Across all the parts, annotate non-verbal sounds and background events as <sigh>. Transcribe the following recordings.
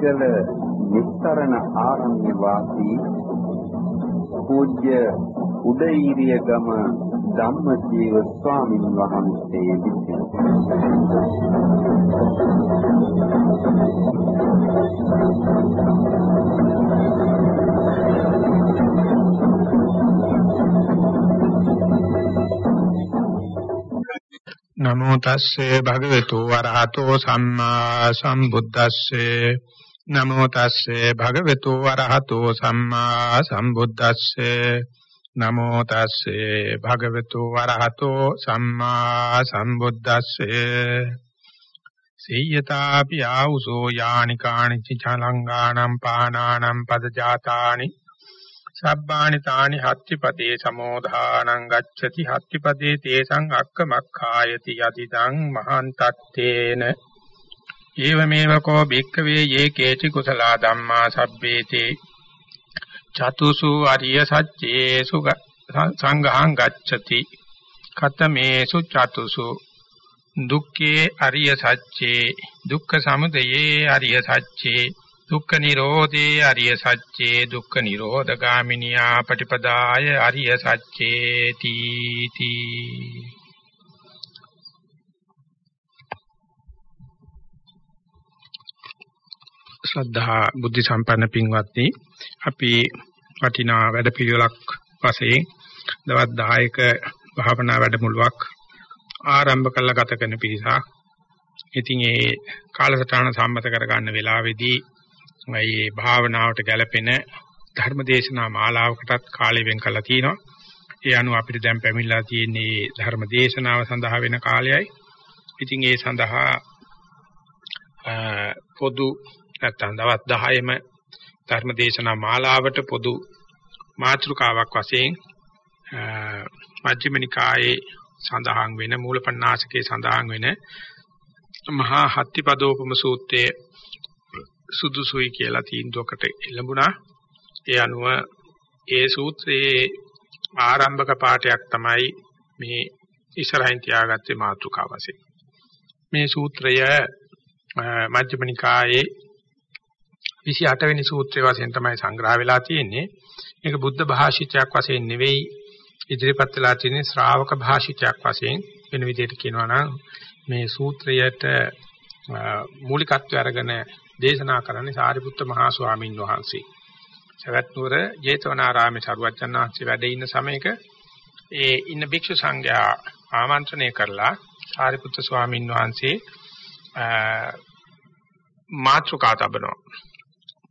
මීත්‍රිගල නිස්තරණ ආරණ්‍ය වාසී පූජ්‍ය උදේීරිය ගම ධම්මජීව ස්වාමීන් වහන්සේ විසින් නමෝ තස්සේ භගවතු වරහතෝ සම්මා සම්බුද්දස්සේ නමෝ තස්සේ භගවතු වරහතෝ සම්මා සම්බුද්දස්සේ. නමෝ තස්සේ භගවතු වරහතෝ සම්මා සම්බුද්දස්සේ. සේයතාපි ආවුසෝ යානිකාණි චලංගානම් පානානම් පදජාතානි. සබ්බානි තානි හත්තිපතේ සමෝධානං ගච්ඡති. හත්තිපතේ තේසං අක්කමක්ඛායති යතිදං මහන්තත්තේන. ඒවමේව කෝ භික්ඛවේ යේ කේචි කුසලා ධම්මා සබ්බේතේ චතුසු අරිය සච්චේසු සංඝං ගච්ඡති කතමේසු චතුසු දුක්ඛේ අරිය සච්චේ දුක්ඛ සමුදයේ අරිය සච්චේ දුක්ඛ නිරෝධේ අරිය සත්‍යේ දුක්ඛ නිරෝධගාමිනියා පටිපදාය අරිය සත්‍යේ තීති ශ්‍රද්ධා බුද්ධ සම්පන්න පින්වත්නි අපි වටිනා වැඩපිළිවෙලක් වශයෙන් දවස් 10ක භාවනා වැඩමුළුවක් ආරම්භ කළ ගත කරන පිරිසක්. ඉතින් ඒ කාලසටහන සම්මත කරගන්න වෙලාවේදී මේ භාවනාවට ගැළපෙන ධර්මදේශනා මාලාවකටත් කාලය වෙන් කරලා තිනවා. ඒ අනුව අපිට දැන් පැමිණලා තියෙන්නේ ධර්මදේශනාව සඳහා වෙන කාලයයි. ඉතින් ඒ සඳහා පොදු නැත්තම් දවස් 10ෙම ධර්මදේශනා මාලාවට පොදු මාතෘකාවක් වශයෙන් මජ්ක්‍ධිම නිකායේ සඳහන් වෙන මූලපණ්ණාසකේ සඳහන් වෙන මහා හත්තිපදෝපම සූත්‍රයේ සුදුසුයි කියලා තීන්දුවකට එළඹුණා. ඒ අනුව ඒ සූත්‍රයේ ආරම්භක පාඩයක් තමයි මේ ඉස්සරහින් තියාගත්තේ මාතෘකාව වශයෙන්. මේ සූත්‍රය මජ්ක්‍ධිම නිකායේ 28 වෙනි සූත්‍රය වශයෙන් තමයි සංග්‍රහ වෙලා තියෙන්නේ. මේක බුද්ධ භාෂිතයක් වශයෙන් නෙවෙයි ඉදිරිපත් වෙලා තියෙන්නේ ශ්‍රාවක භාෂිතයක් වශයෙන් වෙන විදිහට කියනවා නම් මේ සූත්‍රයට මූලිකත්වය අරගෙන දේශනා කරන්නේ සාරිපුත්ත මහා ස්වාමීන් වහන්සේ. සවැත් නුවර ජේතවනාරාමේ සරුවච්චන් වහන්සේ වැඩ ඉන්න සමයක ඒ ඉන්න භික්ෂු සංඝයා ආමන්ත්‍රණය කරලා සාරිපුත්ත ස්වාමීන් වහන්සේ මාත්‍රකා තබනවා.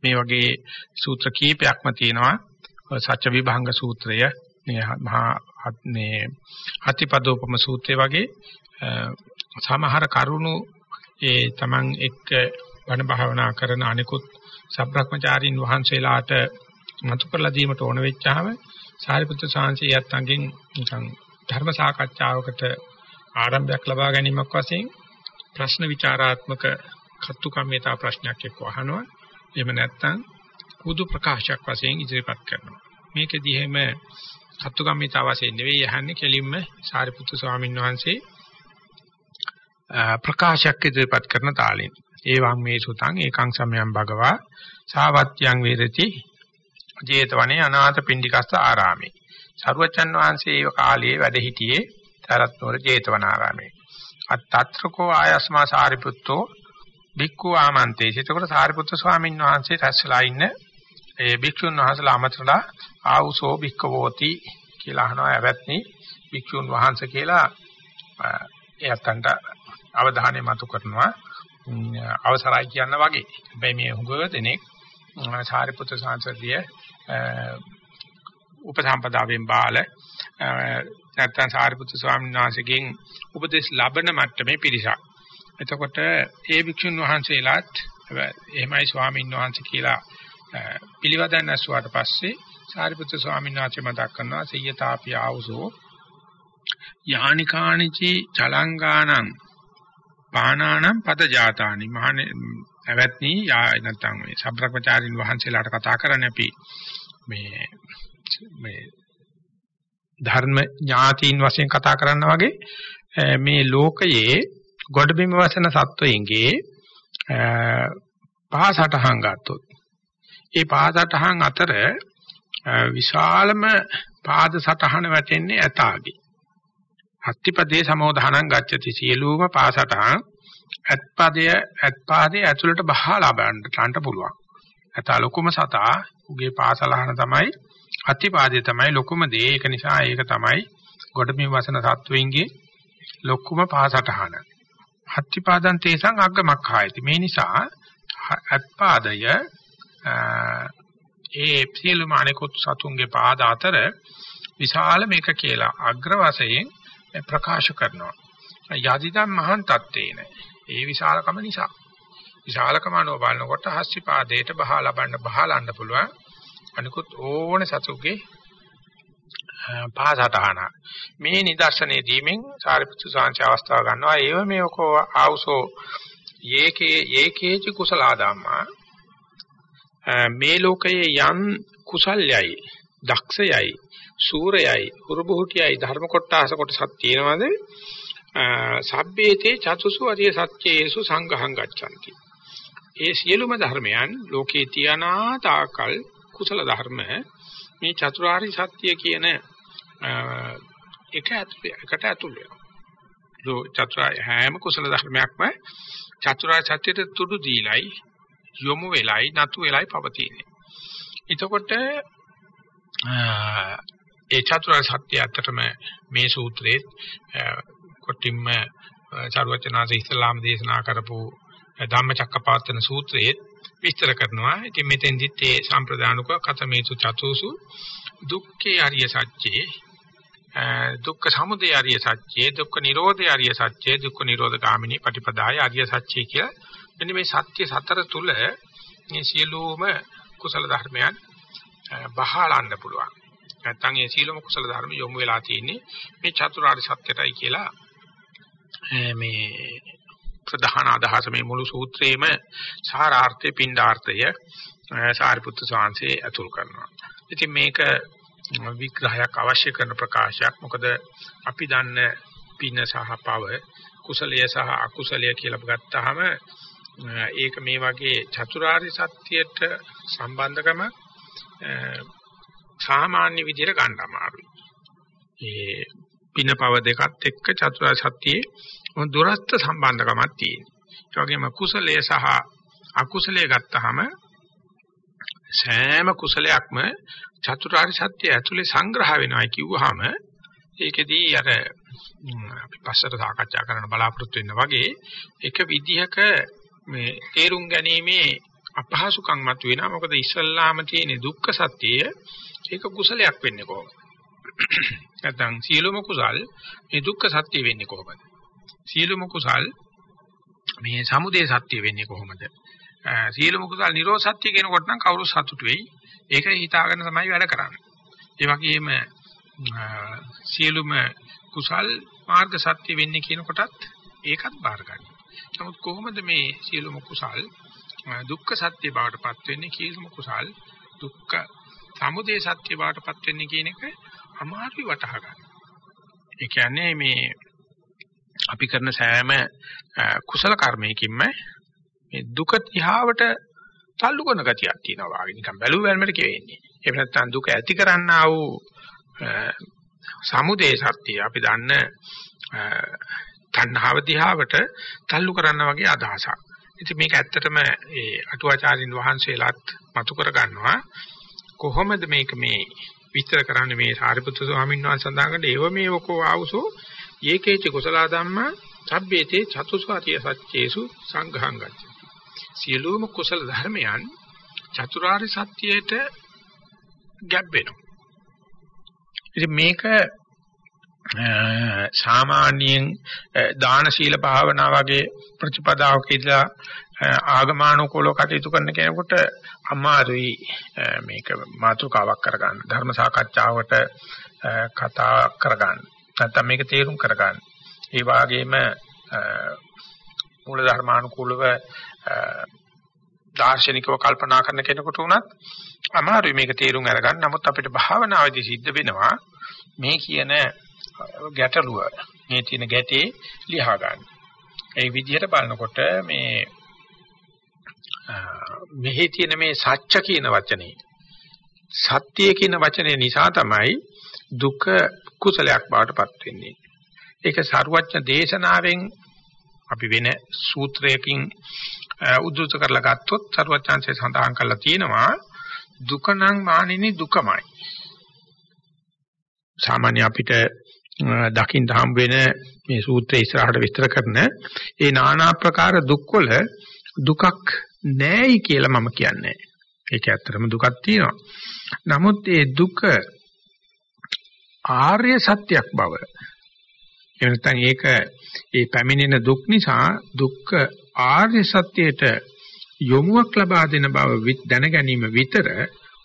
මේ වගේ සූත්‍ර කීපයක්ම තියෙනවා. සත්‍ය විභංග සූත්‍රය, මහා මේ අතිපදෝපම සූත්‍රය වගේ සමහර කරුණු ඒ Taman එක්ක බණ භාවනා කරන අනිකුත් සබ්‍රක්‍මචාරින් වහන්සේලාට මතු කරලා දීමට ඕන වෙච්චාම සාරිපුත්‍ර සාංශේ යත්තන්ගෙන් නිකන් ධර්ම සාකච්ඡාවකට ආරම්භයක් ලබා ගැනීමක් වශයෙන් ප්‍රශ්න විචාරාත්මක කත්තුකම්මිතා ප්‍රශ්නයක් එක්ක අහනවා එහෙම නැත්නම් කුදු ප්‍රකාශයක් වශයෙන් ඉදිරිපත් කරනවා. මේකෙදි එහෙම කත්තුකම්මිතා වශයෙන් නෙවෙයි අහන්නේ කෙලින්ම සාරිපුත්‍ර ස්වාමීන් වහන්සේ ප්‍රකාශයක් ඉදිරිපත් කරන තාලෙන්. ඒවං මේ සුතං ඒකං සමයං භගවා සාවත්‍යං වේරති ජේතවනේ අනාථ පිණ්ඩිකස්ස ආරාමේ. සරුවචන් වහන්සේ ඒ කාලයේ වැඩ සිටියේ තරත්නෝර ජේතවනාරාමේ. අත්තත්‍රකෝ ආයස්මා සාරිපුත්තෝ බික්ඛු ආමන්තේ එතකොට සාරිපුත්‍ර ස්වාමීන් වහන්සේ රැස්ලා ඉන්න ඒ භික්ෂුන් වහන්සේලා අමතරලා ආවුසෝ භික්ඛවෝති කියලා අහනවා ඇවැත්නි භික්ෂුන් වහන්සේ කියලා එයත්න්ට අවධානය මතු කරනවා අවසරයි කියන වගේ. හැබැයි මේ හුඟ දෙනෙක් සාරිපුත්‍ර සාංශදිය උපසම්පදාවෙන් බාල නැත්නම් සාරිපුත්‍ර ස්වාමීන් වහන්සේගෙන් උපදෙස් ලබන මට්ටමේ පිරිසක්. එතකොට ඒ භික්ෂුන් වහන්සේලාත් එහෙමයි ස්වාමීන් වහන්සේ කියලා පිළිවදන් ඇසුවාට පස්සේ සාරිපුත්‍ර ස්වාමීන් වහන්සේ මතක් කරනවා සියතාපි ආවුසෝ යානිකානිචි චලංගානං පානානම් පද ජාතානි මහණ ඇවැත්නි නැත්නම් මේ සබ්‍රක්‍මචාරින් වහන්සේලාට කතා කරන්නේ අපි මේ මේ ධර්ම ඥාතීන් වශයෙන් කතා කරනවා වගේ මේ ලෝකයේ ගොඩබිම වසන සත්වයන්ගේ පහසටහන් ගත්තොත් ඒ පහසටහන් අතර විශාලම පාද සටහන වැටෙන්නේ ඇතාගේ. හත්තිපදේ සමෝධානං ගච්ඡති සියලුම පාසටහන් ඇත්පදය ඇත්පාදේ ඇතුළට බහලා බලන්න පුළුවන්. ඇතා ලොකුම සතා උගේ පාසලහන තමයි අත්තිපාදේ තමයි ලොකුම දේ. ඒක නිසා ඒක තමයි ගොඩමින් වසන සත්වෙන්ගේ ලොකුම පාසටහන. හත්තිපාදං තේසං අග්ගමක් ආයති. මේ නිසා අත්පාදය ඒ සියලුම අනෙකුත් සතුන්ගේ පාද අතර විශාල මේක කියලා අග්‍ර වශයෙන් ප්‍රකාශ කරනවා. යදිදම් මහන් තත්තේන. ඒ විශාලකම නිසා. විශාලකම අනුව බලනකොට හස්ති පාදයට බහා ලබන්න බහලන්න පුළුවන්. අනිකුත් ඕන සතුගේ පාසටහන. මේ නිදර්ශනයේ දීමෙන් සාරිපුත්තු සාංශ අවස්ථාව ගන්නවා. ඒව මේකෝ ආවුසෝ යේකේ යේකේච කුසලා ධම්මා මේ ලෝකයේ යම් කුසල්යයි දක්ෂයයි සූරයයි උරුබුහුටියයි ධර්ම කොටස කොටසක් තියෙනවද සබ්බේතේ චතුසු අරිය සත්‍යේසු සංඝහං ගච්ඡanti ඒ සියලුම ධර්මයන් ලෝකේ තියනා තාකල් කුසල ධර්ම මේ චතුරාර්ය සත්‍ය කියන එක එකට ඇතුල් වෙනවා චතුරාර්ය හැම කුසල ධර්මයක්ම චතුරාර්ය සත්‍යයට තුඩු දීලයි යොමු වෙලයි නතු වෙලයි පවතින්නේ. එතකොට ඒ චතුරාර්ය සත්‍ය ඇත්තටම මේ සූත්‍රයේ කොටින්ම චරවචනාසේ ඉස්ලාම් දේශනා කරපු ධම්මචක්කපවත්තන සූත්‍රයේ විස්තර කරනවා. ඉතින් මෙතෙන්දිත් ඒ සම්ප්‍රදානුක කතමේසු චතුසු දුක්ඛේ අරිය සත්‍යේ දුක්ඛ සමුදය අරිය සත්‍යේ දුක්ඛ නිරෝධය අරිය සත්‍යේ දුක්ඛ නිරෝධ ගාමිනී පටිපදාය අරිය සත්‍යේ කියලා මෙන්න මේ සත්‍ය සතර තුල මේ සියලුම කුසල ධර්මයන් බහාලන්න පුළුවන්. නැත්තම් ඒ සීලම කුසල ධර්ම යොමු වෙලා තියෙන්නේ මේ චතුරාර්ය සත්‍යයටයි කියලා මේ ප්‍රධාන අදහස මේ මුළු සූත්‍රයේම සාරාර්ථය පින්ඩාර්ථය සාරිපුත්තු සාංශේ අතුල් කරනවා. ඉතින් මේක විග්‍රහයක් අවශ්‍ය කරන ප්‍රකාශයක්. මොකද අපි දන්න පින සහ පව කුසලය සහ අකුසලය කියලා ගත්තාම ඒක මේ වගේ චතුරාර්ය සත්‍යයට සම්බන්ධකම සාමාන්‍ය විදිහට ගන්න අමාරුයි. ඒ පිනපව දෙකත් එක්ක චතුරාර්ය සත්‍යයේ දුරස්ත සම්බන්ධකමක් තියෙනවා. ඒ වගේම කුසලය සහ අකුසලය ගත්තාම සෑම කුසලයක්ම චතුරාර්ය සත්‍ය ඇතුලේ සංග්‍රහ වෙනවා කිව්වහම ඒකෙදී අර අපි පස්සට සාකච්ඡා කරන්න බලාපොරොත්තු වෙන්න වගේ එක විදිහක මේ තේරුම් ගැනීමේ අපහසුකම් මත වෙනවා මොකද ඉස්සල්ලාම තියෙන දුක්ඛ සත්‍යය ඒක කුසලයක් වෙන්නේ කොහොමද? නැත්නම් සියලුම කුසල් මේ දුක්ඛ සත්‍ය වෙන්නේ කොහොමද? සියලුම කුසල් මේ සමුදය සත්‍ය වෙන්නේ කොහොමද සියලුම කුසල් නිරෝධ සත්‍ය කියනකොට නම් කවුරු සතුටු වෙයි ඒක හිතාගෙන තමයි වැඩ කරන්නේ ඒ වගේම සියලුම කුසල් මාර්ග සත්‍ය වෙන්නේ කියන කොටත් ඒකත් බාර ගන්න. නමුත් කොහොමද මේ සියලුම කුසල් දුක්ඛ සත්‍ය බවට පත් වෙන්නේ කීලම කුසල් දුක්ඛ සමුදය සත්‍ය බවට පත් වෙන්නේ කියන එක අමාරුයි වටහා ගන්න. ඒ කියන්නේ මේ අපි කරන සෑම කුසල කර්මයකින්ම මේ දුක තිහාවට තල්ලු කරන ගතියක් තියෙනවා වගේ නිකන් බැලුව බැලමට කියවෙන්නේ. එහෙම නැත්නම් දුක ඇති කරන්නා වූ සමුදේ සත්‍ය අපි දන්න තණ්හාව දිහාවට තල්ලු කරන්න වගේ අදහසක්. ඉතින් මේක ඇත්තටම ඒ අටුවාචාරින් වහන්සේලාත් මතු කර ගන්නවා කොහොමද මේක මේ විස්තර කරන්නේ මේ සාරිපුත්‍ර ස්වාමීන් වහන්සේ සඳහන් කරන ඒව මේවකෝ ආවුසෝ ඒකේච කුසල ධම්මා සබ්බේතේ චතුසු අතිය සත්‍යේසු සංඝං ගච්ඡ. සියලුම කුසල ධර්මයන් චතුරාර්ය සත්‍යයට ගැබ් වෙනවා. ඉතින් මේක සාමාන්‍යයෙන් දාන සීල භාවනා වගේ ප්‍රතිපදාවක ඉඳලා ආගමානුකූලව කටයුතු කරන කෙනෙකුට අමාරුයි මේක මාතෘකාවක් කරගන්න ධර්ම සාකච්ඡාවට කතා කරගන්න නැත්නම් මේක තේරුම් කරගන්න ඒ වගේම මූල ධර්මානුකූලව දාර්ශනිකව කල්පනා කරන කෙනෙකුට උනත් අමාරුයි මේක තේරුම් අරගන්න. නමුත් අපිට භාවනාවේදී සිද්ධ වෙනවා මේ කියන ගැටලුව මේ තියෙන ගැටේ ලියා ගන්න. ඒ විදිහට බලනකොට මේ මෙහි තියෙන මේ සත්‍ය කියන වචනේ සත්‍ය කියන වචනේ නිසා තමයි දුක කුසලයක් බවට පත් වෙන්නේ. ඒක සරුවච්ච දේශනාවෙන් අපි වෙන සූත්‍රයකින් උද්දෘත කරලා ගත්තොත් සරුවච්චාන්සේ සඳහන් කරලා තියෙනවා දුක නම් මානිනී දුකමයි. සාමාන්‍ය අපිට දකින්න හම් වෙන මේ සූත්‍රයේ ඉස්සරහට විස්තර කරන ඒ নানা ආකාර දුක්වල දුකක් නැහැයි කියලා මම කියන්නේ. ඒක ඇත්තටම දුකක් තියෙනවා. නමුත් ඒ දුක ආර්ය සත්‍යයක් බව. එහෙම නැත්නම් ඒක ඒ පැමිණෙන දුක් නිසා දුක්ඛ ආර්ය සත්‍යයට යොමුවක් ලබා දෙන බව දැන ගැනීම විතර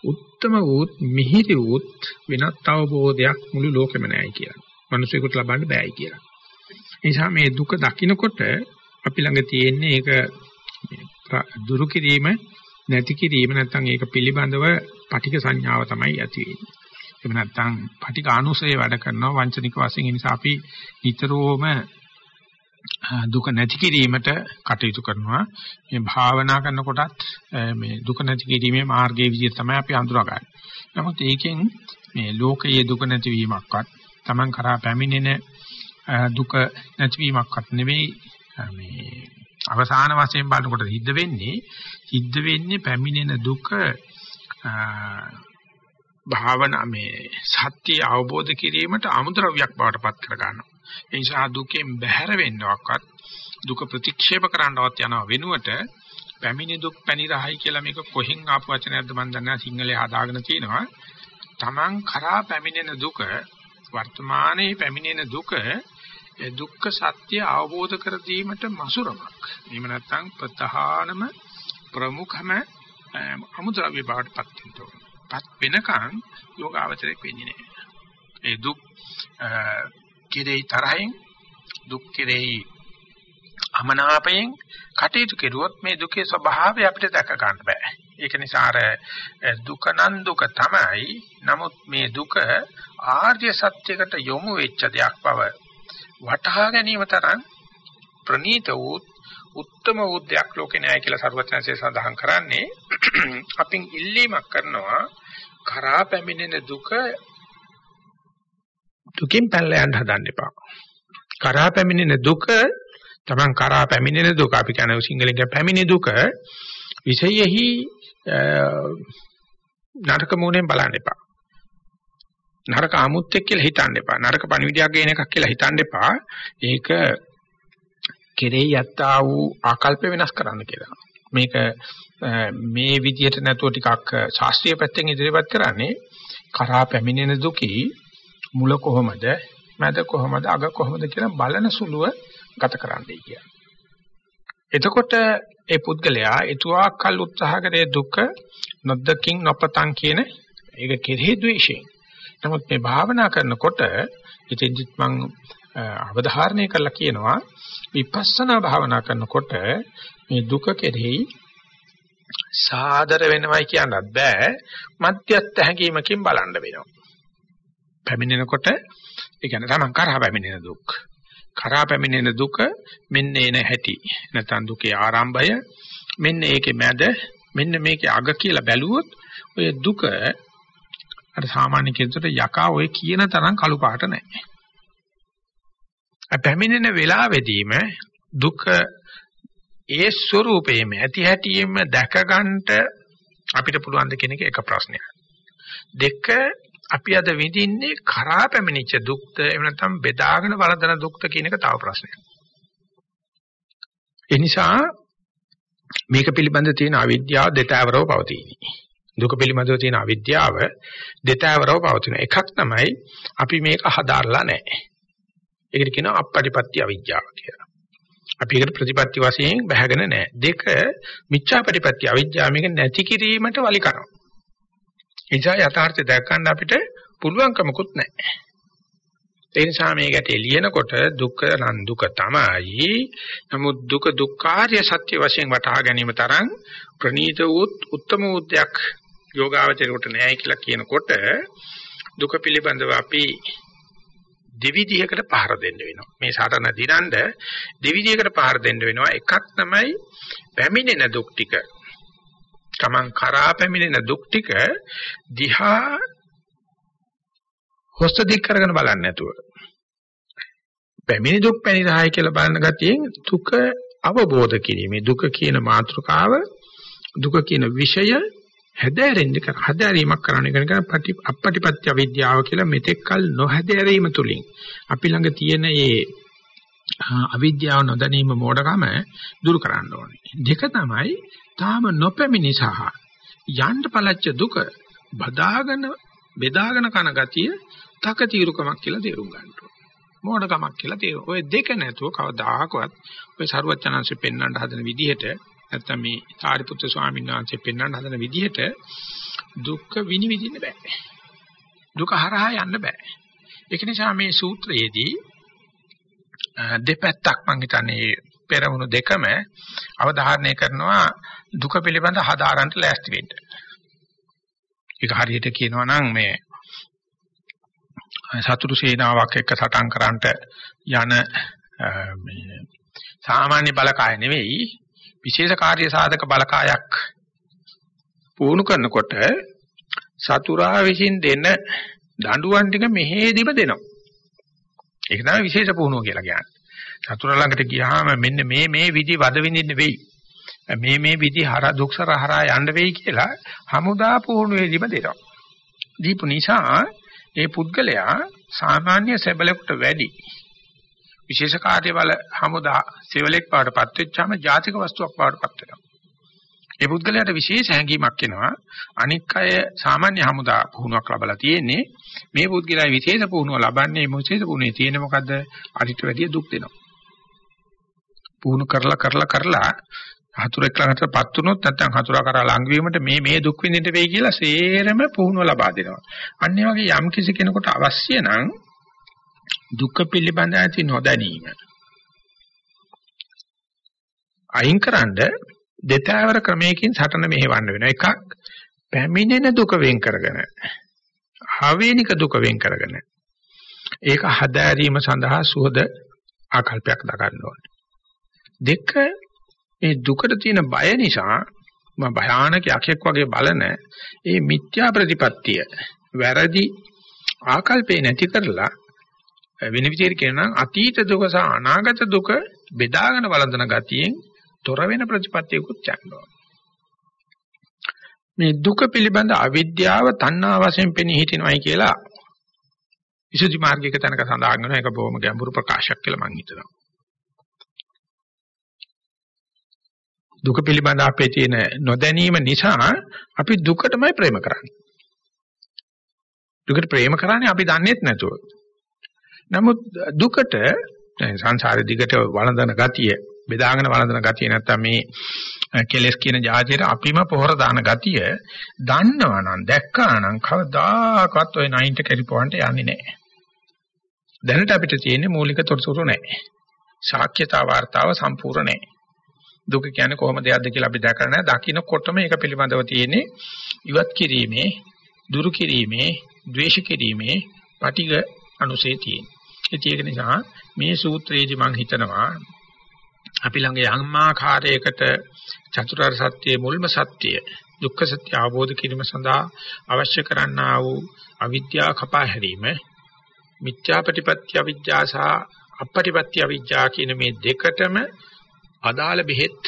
උත්තම වූත් මිහිරි වූත් වෙනත් අවබෝධයක් මුළු ලෝකෙම නැහැ කියලා. මිනිසෙකුට ලබන්න බෑයි කියලා. ඒ නිසා මේ දුක දකිනකොට අපි ළඟ තියෙන්නේ ඒක දුරු කිරීම නැති කිරීම නැත්නම් ඒක පිළිබඳව පටික සංඥාව තමයි ඇති වෙන්නේ. එහෙම නැත්නම් පටික ආනුසය වැඩ කරනවා වංචනික වශයෙන් ඒ නිසා අපි නිතරම දුක නැති කිරීමට කටයුතු කරනවා. මේ භාවනා කරනකොටත් මේ දුක නැති කිරීමේ මාර්ගයේ විදිහට තමයි අපි අඳුරගන්නේ. නමුත් ඒකෙන් මේ ලෝකයේ දුක නැතිවීමක්වත් Taman කරා පැමිණෙන දුක නැතිවීමක්වත් නෙවෙයි මේ අවසාන වශයෙන් බලනකොට සිද්ධ වෙන්නේ සිද්ධ වෙන්නේ පැමිණෙන දුක භාවනා මේ සත්‍ය අවබෝධ කිරීමට අමුද්‍රව්‍යයක් බවට පත් කර ගන්නවා. ඒ නිසා දුකෙන් බැහැර වෙන්නවක්වත් දුක ප්‍රතික්ෂේප කරන්නවත් යනවා වෙනුවට පැමිණි දුක් පැනිරහයි කියලා මේක කොහෙන් ආපු වචනයක්ද මන් දන්නේ සිංහලයේ හදාගෙන තිනවා. Taman කරා පැමිණෙන දුක වර්තමානයේ පැමිණෙන දුක ඒ දුක්ඛ සත්‍ය අවබෝධ කර දීමට මසුරමක්. එහෙම නැත්නම් ප්‍රධානම ප්‍රමුඛම අමුද්‍රව්‍ය බවට පත් වෙනවා. පත් වෙනකන් යෝගාවචරයක් වෙන්නේ නැහැ. ඒ දුක් කෙරෙහි තරහින් දුක් කෙරෙහි අමනාපයෙන් කටයුතු කෙරුවොත් මේ දුකේ ස්වභාවය අපිට දැක ගන්න බෑ. ඒක නිසා අර දුක නම් දුක තමයි. නමුත් මේ දුක ආර්ය සත්‍යයකට යොමු වෙච්ච දෙයක් බව වටහා ගැනීම තරම් ප්‍රනීත වූ උත්තම වූ දෙයක් ලෝකේ නැහැ කියලා සරුවචනසේ සඳහන් කරන්නේ <clears throat> අපින් ඉල්ලීමක් කරනවා කරා පැමිණෙන දුක දුකින් පැනලා යන්න හදන්න එපා. කරා පැමිණෙන දුක Taman කරා පැමිණෙන දුක අපි කියන සිංහලෙන් කියන පැමිණි දුක විෂයෙහි නරක මූණෙන් බලන්න එපා. නරක ආමුත්‍යක් කියලා හිතන්න එපා. නරක පණිවිඩයක් ගේන එකක් කියලා හිතන්න එපා. ඒක කෙරෙහි යත්තා වූ ආකල්ප වෙනස් කරන්න කියලා. මේක මේ විදියට නැතුව ටිකක් ශාස්ත්‍රීය පැත්තෙන් ඉදිරිපත් කරන්නේ කරා පැමිණෙන දුකී මුල කොහමද මැද කොහමද අග කොහමද කියලා බලන සුළුව ගත කරන්නයි කියන්නේ. එතකොට ඒ පුද්ගලයා ඊතුආකල් උත්සාහ කරේ දුක නොදකින් නොපතන් කියන ඒක කෙරෙහි ද්වේෂයෙන්. නමුත් මේ භාවනා කරනකොට ඉතින්දිත් මම අවධාරණය කරලා කියනවා විපස්සනා භාවනා කරනකොට මේ දුක කෙරෙහි සාදර වෙනවයි කියන්නත් බෑ. මධ්‍යස්ථ හැඟීමකින් බලන්න වෙනවා. පැමිණෙනකොට ඒ කියන්නේ තමන් කරා පැමිණෙන දුක්. කරා පැමිණෙන දුක මෙන්න එන හැටි. නැත්නම් දුකේ ආරම්භය මෙන්න ඒකේ මැද මෙන්න මේකේ අග කියලා බැලුවොත් ඔය දුක අර සාමාන්‍ය කෙනෙකුට යකා ඔය කියන තරම් කළු පාට නැහැ. පැමිණෙන වෙලාවෙදීම දුක ඒ ස්වરૂපේම ඇති හැටියෙම දැක ගන්නට අපිට පුළුවන් ද කියන එක එක ප්‍රශ්නයක්. දෙක අපි අද විඳින්නේ කරා පැමිණිච්ච දුක්ද එහෙම නැත්නම් බෙදාගෙන වළඳන දුක්ද කියන එක තව ප්‍රශ්නයක්. ඒ නිසා මේක පිළිබඳ තියෙන අවිද්‍යාව දෙතෑවරව පවතිනි. දුක පිළිබඳව තියෙන අවිද්‍යාව දෙතෑවරව පවතින එකක් තමයි අපි මේක හදාarලා නැහැ. ඒකට කියනවා අපපටිපත්‍ය අවිද්‍යාව කියලා. අපි ඒකට ප්‍රතිපත්ති වශයෙන් බහගෙන නැහැ. දෙක මිච්ඡාපටිපත්‍ය අවිද්‍යාව මේක නැති කිරීමට වලි කරනවා. ඒ නිසා යථාර්ථය දැක ගන්න අපිට පුළුවන්කමකුත් නැහැ. ඒ නිසා මේ ගැටේ ලියනකොට දුක නම් දුක තමයි. නමුත් දුක දුක්ඛාර්ය සත්‍ය වශයෙන් වටහා ගැනීම තරම් ප්‍රනීත වූ උත්තම උද්යක් යෝගාවචරයට නැහැ කියලා කියනකොට දුක පිළිබඳව අපි දෙවිදිහකට පහර දෙන්න වෙනවා. මේ සටන දිනන්න දෙවිදිහකට පහර දෙන්න වෙනවා. එකක් තමයි පැමිණෙන දුක් ටික. Taman කරා පැමිණෙන දුක් ටික දිහා හොස්ත දික් කරගෙන බලන්නේ නැතුව. පැමිණි දුක් පැනිරහයි කියලා බලන ගතියෙන් දුක අවබෝධ කිරීමේ දුක කියන මාතෘකාව දුක කියන විෂය හැදෑරෙන්න කර හැදෑරීමක් කරන එක නිකන් අපපටිපත්‍ය අවිද්‍යාව කියලා මෙතෙක් කල නොහැදෑරීම තුලින් අපි ළඟ තියෙන මේ අවිද්‍යාව නොදැනීම මෝඩකම දුරු කරන්න ඕනේ. දෙක තමයි තාම නොපැමිණි සහ යන්න පළච්ච දුක බදාගෙන බෙදාගෙන කන ගතිය තක తీරුකමක් කියලා තේරුම් ගන්න ඕනේ. මෝඩකමක් කියලා තේරුම්. ඔය දෙක නැතුව කවදාහකවත් ඔය සරුවචනංශෙ පෙන්වන්න හදන විදිහට නැත්තම් මේ සාරිපුත්‍ර ස්වාමීන් වහන්සේ පෙන්වන්න හදන විදිහට දුක්ඛ විනිවිදින්න බෑ. දුක හරහා යන්න බෑ. ඒක නිසා මේ සූත්‍රයේදී දෙපැත්තක් මම හිතන්නේ පෙරමුණු දෙකම අවධාරණය කරනවා දුක පිළිබඳ හදාරන්න ලෑස්ති වෙන්න. ඒක හරියට කියනවා නම් මේ සතුරු සේනාවක් එක්ක සටන් කරන්නට යන මේ සාමාන්‍ය බලකාය නෙවෙයි විශේෂ කාර්ය සාධක බලකායක් පුහුණු කරනකොට සතුරා විසින් දෙන දඬුවම් ටික මෙහෙදිම දෙනවා. ඒක තමයි විශේෂ පුහුණුව කියලා කියන්නේ. සතුරා ළඟට ගියාම මෙන්න මේ මේ විදි වද විඳින්න වෙයි. මේ මේ විදි හර දුක්සර හරහා යන්න වෙයි කියලා හමුදා පුහුණුවේදීම දෙනවා. දීපු නිසා ඒ පුද්ගලයා සාමාන්‍ය සෙබලෙකුට වැඩි විශේෂ කාර්ය බල හමුදා සෙවලෙක් පාඩපත් වෙච්චාම ජාතික වස්තුවක් පාඩපත් වෙනවා. ඒ පුද්ගලයාට විශේෂ හැඟීමක් එනවා. අනික් අය සාමාන්‍ය හමුදා පුහුණුවක් ලබලා තියෙන්නේ මේ පුද්ගලයා විශේෂ පුහුණුව ලබන්නේ විශේෂ පුහුණුවේ තියෙන මොකද්ද? අරිට වැඩිය දුක් දෙනවා. පුහුණු කරලා කරලා කරලා හතුරෙක් ළඟටපත් වුණොත් නැත්නම් හතුරා කරා ලඟ වීමට මේ මේ දුක් විඳින්න වෙයි කියලා සේරම පුහුණුව ලබා දෙනවා. අන්න ඒ වගේ යම් කිසි කෙනෙකුට අවශ්‍ය නම් දුක පිළිබඳ ඇති නොදැනීම අයින්කරනද දෙතෑවර ක්‍රමයකින් සටන මෙහෙවන්න වෙනවා. එකක් පැමිණෙන දුක වෙන් කරගෙන ආවේනික දුක වෙන් කරගෙන ඒක හදාරීම සඳහා සුවද ආකල්පයක් දක්වන්න ඕනේ. දෙක මේ දුකට තියෙන බය නිසා මම භයානක යකෙක් වගේ බලන ඒ මිත්‍යා ප්‍රතිපත්තිය වැරදි ආකල්පේ නැති කරලා වෙන විදිහට කියනවා අතීත දුක සහ අනාගත දුක බෙදාගෙන වළඳන ගතියෙන් තොර වෙන ප්‍රතිපත්තියකුත් යනවා. මේ දුක පිළිබඳ අවිද්‍යාව තණ්හා වශයෙන් පෙනී හිටිනවයි කියලා විසුද්ධි මාර්ගයක තැනක සඳහන් වෙනවා ඒක බොහොම ගැඹුරු ප්‍රකාශයක් කියලා මම හිතනවා. දුක පිළිබඳ අපේ තියෙන නොදැනීම නිසා අපි දුකටමයි ප්‍රේම කරන්නේ. දුකට ප්‍රේම කරන්නේ අපි දන්නේත් නැතුව. නමුත් දුකට සංසාරේ දිගට වළඳන ගතිය බෙදාගෙන වළඳන ගතිය නැත්තම් මේ කෙලස් කියන ජාජයට අපිම පොහොර දාන ගතිය දන්නවනම් දැක්කානම් කවදාකවත් ওই 9ට කැරිපොවන්ට යන්නේ නැහැ. දැනට අපිට තියෙන්නේ මූලික තොරතුරු නැහැ. ශාක්‍යතා වார்த்தාව සම්පූර්ණ නැහැ. දුක කියන්නේ කොහොමද යද්ද කියලා අපි දැකලා නැහැ. දකින්නකොටම ඒක පිළිබඳව තියෙන්නේ ඉවත් කිරීමේ, දුරු කිරීමේ, ද්වේෂ කිරීමේ, පටිඝ අනුසේ තියෙන. ඒක නිසා මේ සූත්‍රයේදී මම හිතනවා අපි ළඟ යම්මාකාරයකට චතුරාර්ය සත්‍යයේ මුල්ම සත්‍යය දුක්ඛ සත්‍ය අවබෝධ කිරීම සඳහා අවශ්‍ය කරන්නා වූ අවිද්‍යාව කපා හැරීම මිත්‍යාපටිපත්‍ය අවිද්‍යාව සහ අපපටිපත්‍ය අවිද්‍යාව කියන මේ දෙකටම අදාළ බෙහෙත්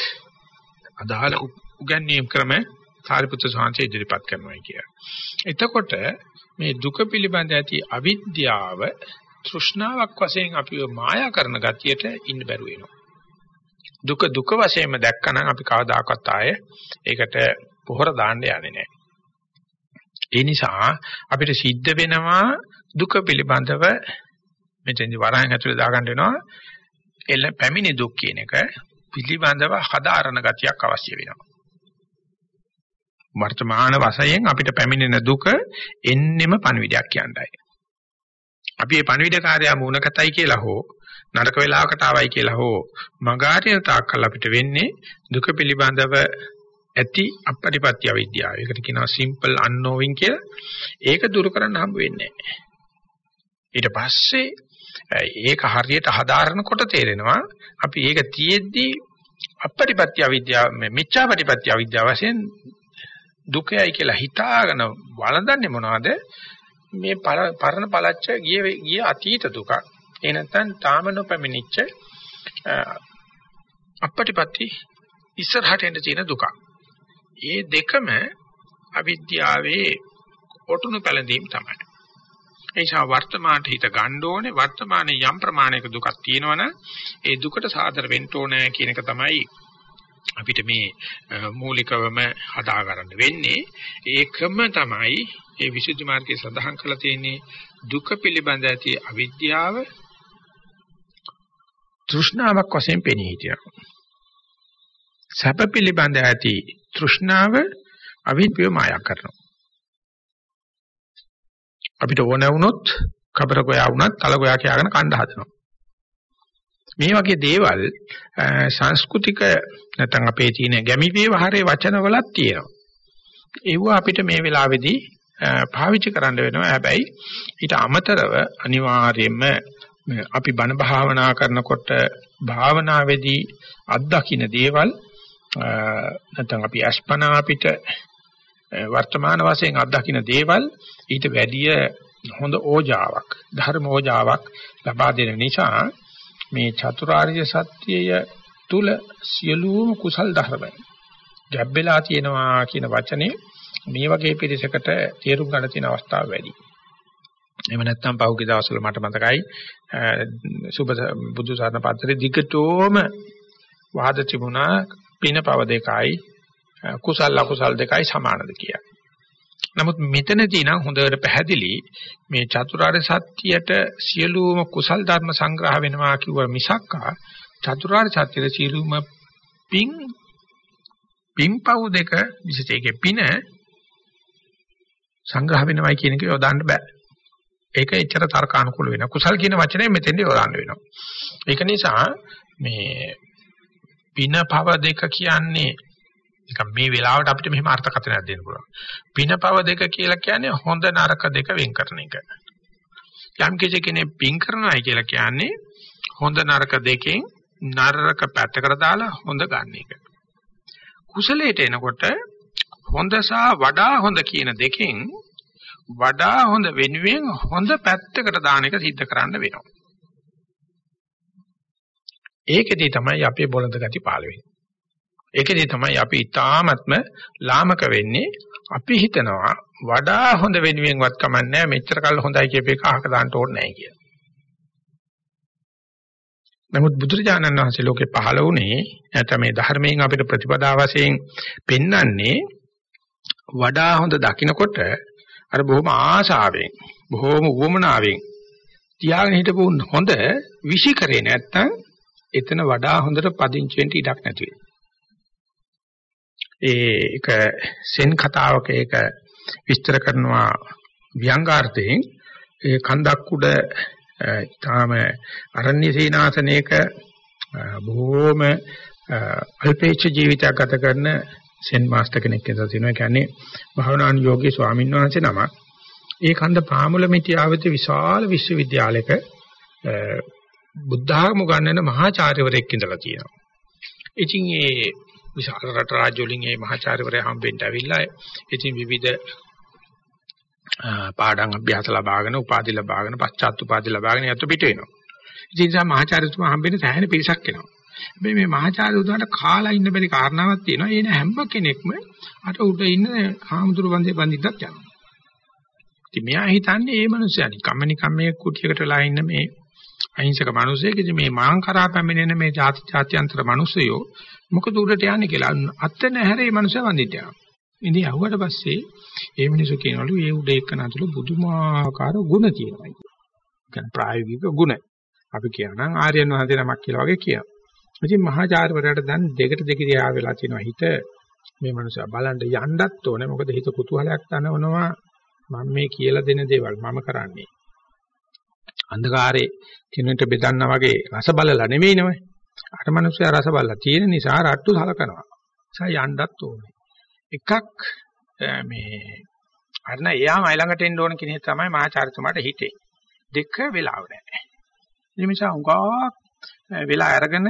අදාළ උගන්වීම් ක්‍රම සාරිපුත්‍ර සාංශය ඉදිරිපත් කරනවා කියලා. එතකොට මේ දුක පිළිබඳ ඇති අවිද්‍යාව තෘෂ්ණාවක් වශයෙන් අපිව මායා කරන ගතියට ඉන්න බැරුව වෙනවා. දුක දුක වශයෙන්ම දැක්කනම් අපි කවදාකවත් ආයේ ඒකට පොහොර දාන්න යන්නේ නැහැ. ඒ නිසා අපිට සිද්ධ වෙනවා දුක පිළිබඳව මෙතෙන්දි වරහන් ඇතුලේ දාගන්න වෙනවා එළ පැමිණි දුක් කියන එක පිළිබඳව හදාරණ ගතියක් අවශ්‍ය වෙනවා. වර්තමාන වශයෙන් අපිට පැමිණෙන දුක එන්නෙම පණවිඩයක් කියන්නයි. අපි මේ පණවිඩ කාර්යය මුණකතයි කියලා හෝ නරක වේලාවකට ආවයි කියලා හෝ මගාරින තාක්කල් අපිට වෙන්නේ දුක පිළිබඳව ඇති අපපටිපත්‍ය අවිද්‍යාව. ඒකට කියනවා simple unknowing කියලා. ඒක දුරු කරන්න හම්බ වෙන්නේ ඊට පස්සේ ඒක හරියට හදාරනකොට තේරෙනවා අපි ඒක තියෙද්දි අපපටිපත්‍ය අවිද්‍යාව මිච්ඡාපටිපත්‍ය අවිද්‍යාව වශයෙන් දුකයි කියලා හිතාගෙන වළඳන්නේ මොනවද මේ පරණ පළච්ච ගිය ගිය අතීත දුකක් ඒ නැත්නම් තාම නොපැමිණිච්ච අපපටිපත්‍ය ඉස්සරහට එන්න තියෙන දුකක් ඒ දෙකම අවිද්‍යාවේ ඔටුනු පැලඳීම් තමයි. ඒ නිසා වර්තමානට හිත ගන්න ඕනේ වර්තමානයේ යම් ප්‍රමාණයක දුකක් තියෙනවනම් ඒ දුකට සාදර වෙන්න ඕනේ කියන එක තමයි අපිට මේ මූලිකවම හදා ගන්න වෙන්නේ. ඒකම තමයි ඒ විසුද්ධි මාර්ගයේ සඳහන් කරලා තියෙන්නේ දුක පිළිබඳ ඇති අවිද්‍යාව තෘෂ්ණාවක් වශයෙන් පෙනී හිටියා. සැප පිළිබඳ ඇති තෘෂ්ණාව අවිද්‍යාව මායා කරනවා. අපිට ඕන වුණොත් කබර ගෝයා වුණත් තල ගෝයා කියාගෙන කණ්ඩ හදනවා. මේ වගේ දේවල් සංස්කෘතික නැත්නම් අපේ තියෙන ගැමි ව්‍යවහාරයේ වචනවලත් තියෙනවා. ඒව අපිට මේ වෙලාවේදී පාවිච්චි කරන්න වෙනවා. හැබැයි ඊට අමතරව අනිවාර්යයෙන්ම අපි බණ භාවනා කරනකොට භාවනාවේදී අත්දකින්න දේවල් නැත්නම් අපි අස්පනා අපිට වර්තමාන වශයෙන් අත්දකින්න දේවල් ඊට වැඩිය හොඳ ඕජාවක් ධර්ම ඕජාවක් ලබා දෙන නිසා මේ චතුරාර්ය සත්‍යය තුල සියලුම කුසල් ධර්මයි ගැබ්බෙලා තියෙනවා කියන වචනේ මේ වගේ පිරිසකට තේරුම් ගන්න තියෙන අවස්ථාව වැඩි. එහෙම නැත්නම් පහුගිය දවස්වල මට මතකයි සුබ බුදු සරණ පත්‍රයේ දිගටම වාද තිබුණා පින පව දෙකයි කුසල අකුසල් දෙකයි සමානද කියලා. නමුත් මෙතනදී නම් හොඳට පැහැදිලි මේ චතුරාර්ය සත්‍යයට සියලුම කුසල් ධර්ම සංග්‍රහ වෙනවා කිව්ව මිසක්කා චතුරාර්ය සත්‍යයේ සියලුම පින් පින්පව් දෙක විශේෂයෙන් පින සංග්‍රහ වෙනවයි කියන එක යොදන්න බෑ. ඒක එච්චර තර්කානුකූල වෙනවා. කුසල් කියන වචනේ මෙතෙන්ද යොදන්න වෙනවා. ඒක නිසා මේ පින පව දෙක කියන්නේ නිකන් මේ වෙලාවට අපිට මෙහෙම අර්ථකථනයක් දෙන්න පුළුවන්. පින පව දෙක කියලා කියන්නේ හොඳ නරක දෙක වෙන් කරන එක. යම් කෙනෙක් පින් කරනවායි කියලා කියන්නේ හොඳ නරක දෙකෙන් නරක පැත්තකට දාලා හොඳ ගන්න එක. කුසලයට එනකොට හොඳ සහ වඩා හොඳ කියන දෙකෙන් වඩා හොඳ වෙනුවෙන් හොඳ පැත්තකට දාන එක සිද්ධ කරන්න වෙනවා. ඒකෙදී තමයි අපේ බොළඳ ගති පාළ වෙන්නේ. ඒකෙදී තමයි අපි ඊ타ත්ම ලාමක වෙන්නේ. අපි හිතනවා වඩා හොඳ වෙනුවෙන්වත් කමන්නේ මෙච්චර කල් හොඳයි කියප එක අහක දාන්න ඕනේ නැහැ කියලා. නමුත් බුදුරජාණන් වහන්සේ ලෝකේ පහළ වුණේ නැත්නම් මේ ධර්මයෙන් අපිට ප්‍රතිපදා වශයෙන් පෙන්වන්නේ වඩා හොඳ දකින්නකොට අර බොහොම ආශාවෙන් බොහොම උවමනාවෙන් තියාගෙන හිටපු හොඳ විශ් කරේ නැත්තම් එතන වඩා හොඳට පදිංචි වෙන්න ඉඩක් නැති ඒක සෙන් කතාවක ඒක විස්තර කරනවා ව්‍යංගාර්ථයෙන්. ඒ කන්දක් උඩ ඊටාම අරණ්‍ය සීනාසනයක බොහෝම අල්පේච්ඡ ජීවිතයක් ගත කරන සෙන් මාස්ටර් කෙනෙක් කියලා තියෙනවා. ඒ කියන්නේ භවනානුයෝගී ස්වාමීන් වහන්සේ නමක්. ඒ කන්ද පාමුල මිටියාවතේ විශාල විශ්වවිද්‍යාලයක බුද්ධාගම ගන්නන මහාචාර්යවරයෙක් ඉඳලා තියෙනවා. ඉතින් ඒ විශාල රට රාජ්‍ය වලින් මේ මහාචාර්යවරයා හම්බෙන්න ඇවිල්ලා ඉතින් විවිධ පාඩම් අභ්‍යාස ලබාගෙන උපාධි ලබාගෙන පශ්චාත් උපාධි ලබාගෙන යතු පිට වෙනවා. ඉතින් ඒ නිසා මහාචාර්යතුමා හම්බෙන්න සෑහෙන පිරිසක් එනවා. හැබැයි මේ මහාචාර්ය උදාට කාලා ඉන්න බැරි කාරණාවක් තියෙනවා. එන හැම කෙනෙක්ම අර උඩ ඉන්න හාමුදුරු බන්දේ බඳින්නත් යනවා. ඉතින් මෙයා හිතන්නේ මේ මිනිස්සයා නිකම්ම නිකම් මේ කුටියකට වෙලා ඉන්න මේ අහිංසක මිනිස්සෙක් ඉතින් මේ මාං කරා පැමිණෙන මේ ಜಾති ಜಾත්‍යන්තර මිනිස්සයෝ මොකද උඩට යන්නේ කියලා අත්ත නැහැරේ මිනිස්සයා වඳින්න යනවා. ඉතින් අහුවට පස්සේ මේ මිනිස්සු කියනවලු මේ උඩ එක්කන අතුල බුදුමාකාර ගුණ තියෙනවා කියලා. කියන්නේ ප්‍රායෝගික ගුණ. අපි කියනනම් ආර්යයන් වහන්සේ නමක් කියලා වගේ කියනවා. ඉතින් මහාචාර්යවරයාට දැන් දෙකට දෙකිරියා වෙලා තියෙනවා හිත. මේ මනුස්සයා බලන්න යන්නත් ඕනේ. මොකද හිත කුතුහලයක් තනවනවා මම මේ කියලා දෙන දේවල් මම කරන්නේ. අන්ධකාරේ කිනුට බෙදන්නා වගේ රස බලලා නෙමෙයිනවයි අර මනුස්සයා රස බලලා තියෙන නිසා රට්ටු සලකනවා. නිසා යන්නත් ඕනේ. එකක් මේ අරන එයාම ළඟට එන්න ඕන කියන තමයි මහාචාර්යතුමාට හිතේ. දෙක වෙලාව නැහැ ඒ නිසා උගා වෙලා අරගෙන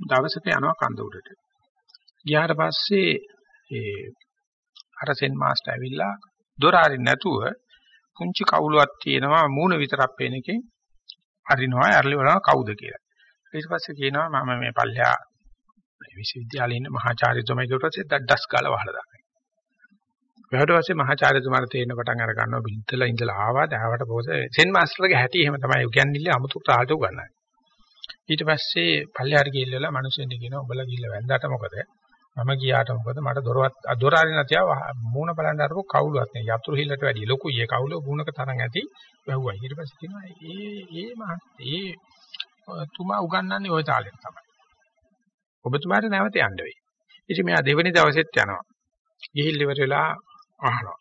දවසක යනවා කඳ උඩට. ගියාට පස්සේ ඒ අරසෙන් මාස්ටර් ඇවිල්ලා දොර අරින්න නැතුව පුංචි කවුලක් තියෙනවා මූණ විතරක් පේන එකෙන් අරිනවා අරලි බලනවා කවුද කියලා. ඊට පස්සේ කියනවා මම මේ පල්ලෙහා විශ්වවිද්‍යාලේ ඉන්න මහාචාර්යතුමා ඊට පස්සේ දඩස් ගාලා වහලා දානවා. ඊට පස්සේ මහාචාර්යතුමාට තේරෙන පටන් අර ගන්නවා බින්දලා ඉඳලා ආවා දැවට පොසේ සෙන් මාස්ටර්ගේ හැටි එහෙම තමයි උගන්නිල්ල අමුතු ප්‍රාජ උගන්නන්නේ. ඊට පස්සේ පල්ලෙහාට ගිහිල්ලා මිනිස්සුන්ට කියනවා උඹලා ගිහිල්ලා වැන්දාට මොකද? මම ගියාට මොකද? මට දොරවත් දොර අරින්න තියා මූණ බලන්න අරපො කවුලුවත් නේ. යතුරු හිල්ලට වැඩි ලොකුයි. ඒ කවුල ගුණක තරම් ඇති වැහුවා ඊට පස්සේ කියනවා ඒ ඒ මහත් ඒ තුමා උගන්වන්නේ ওই තාලෙන් තමයි. ඔබතුමාට නැවත යන්න වෙයි. ඉතින් මෙයා දෙවෙනි දවසෙත් යනවා. ගිහිල්ල ඉවර වෙලා අහනවා.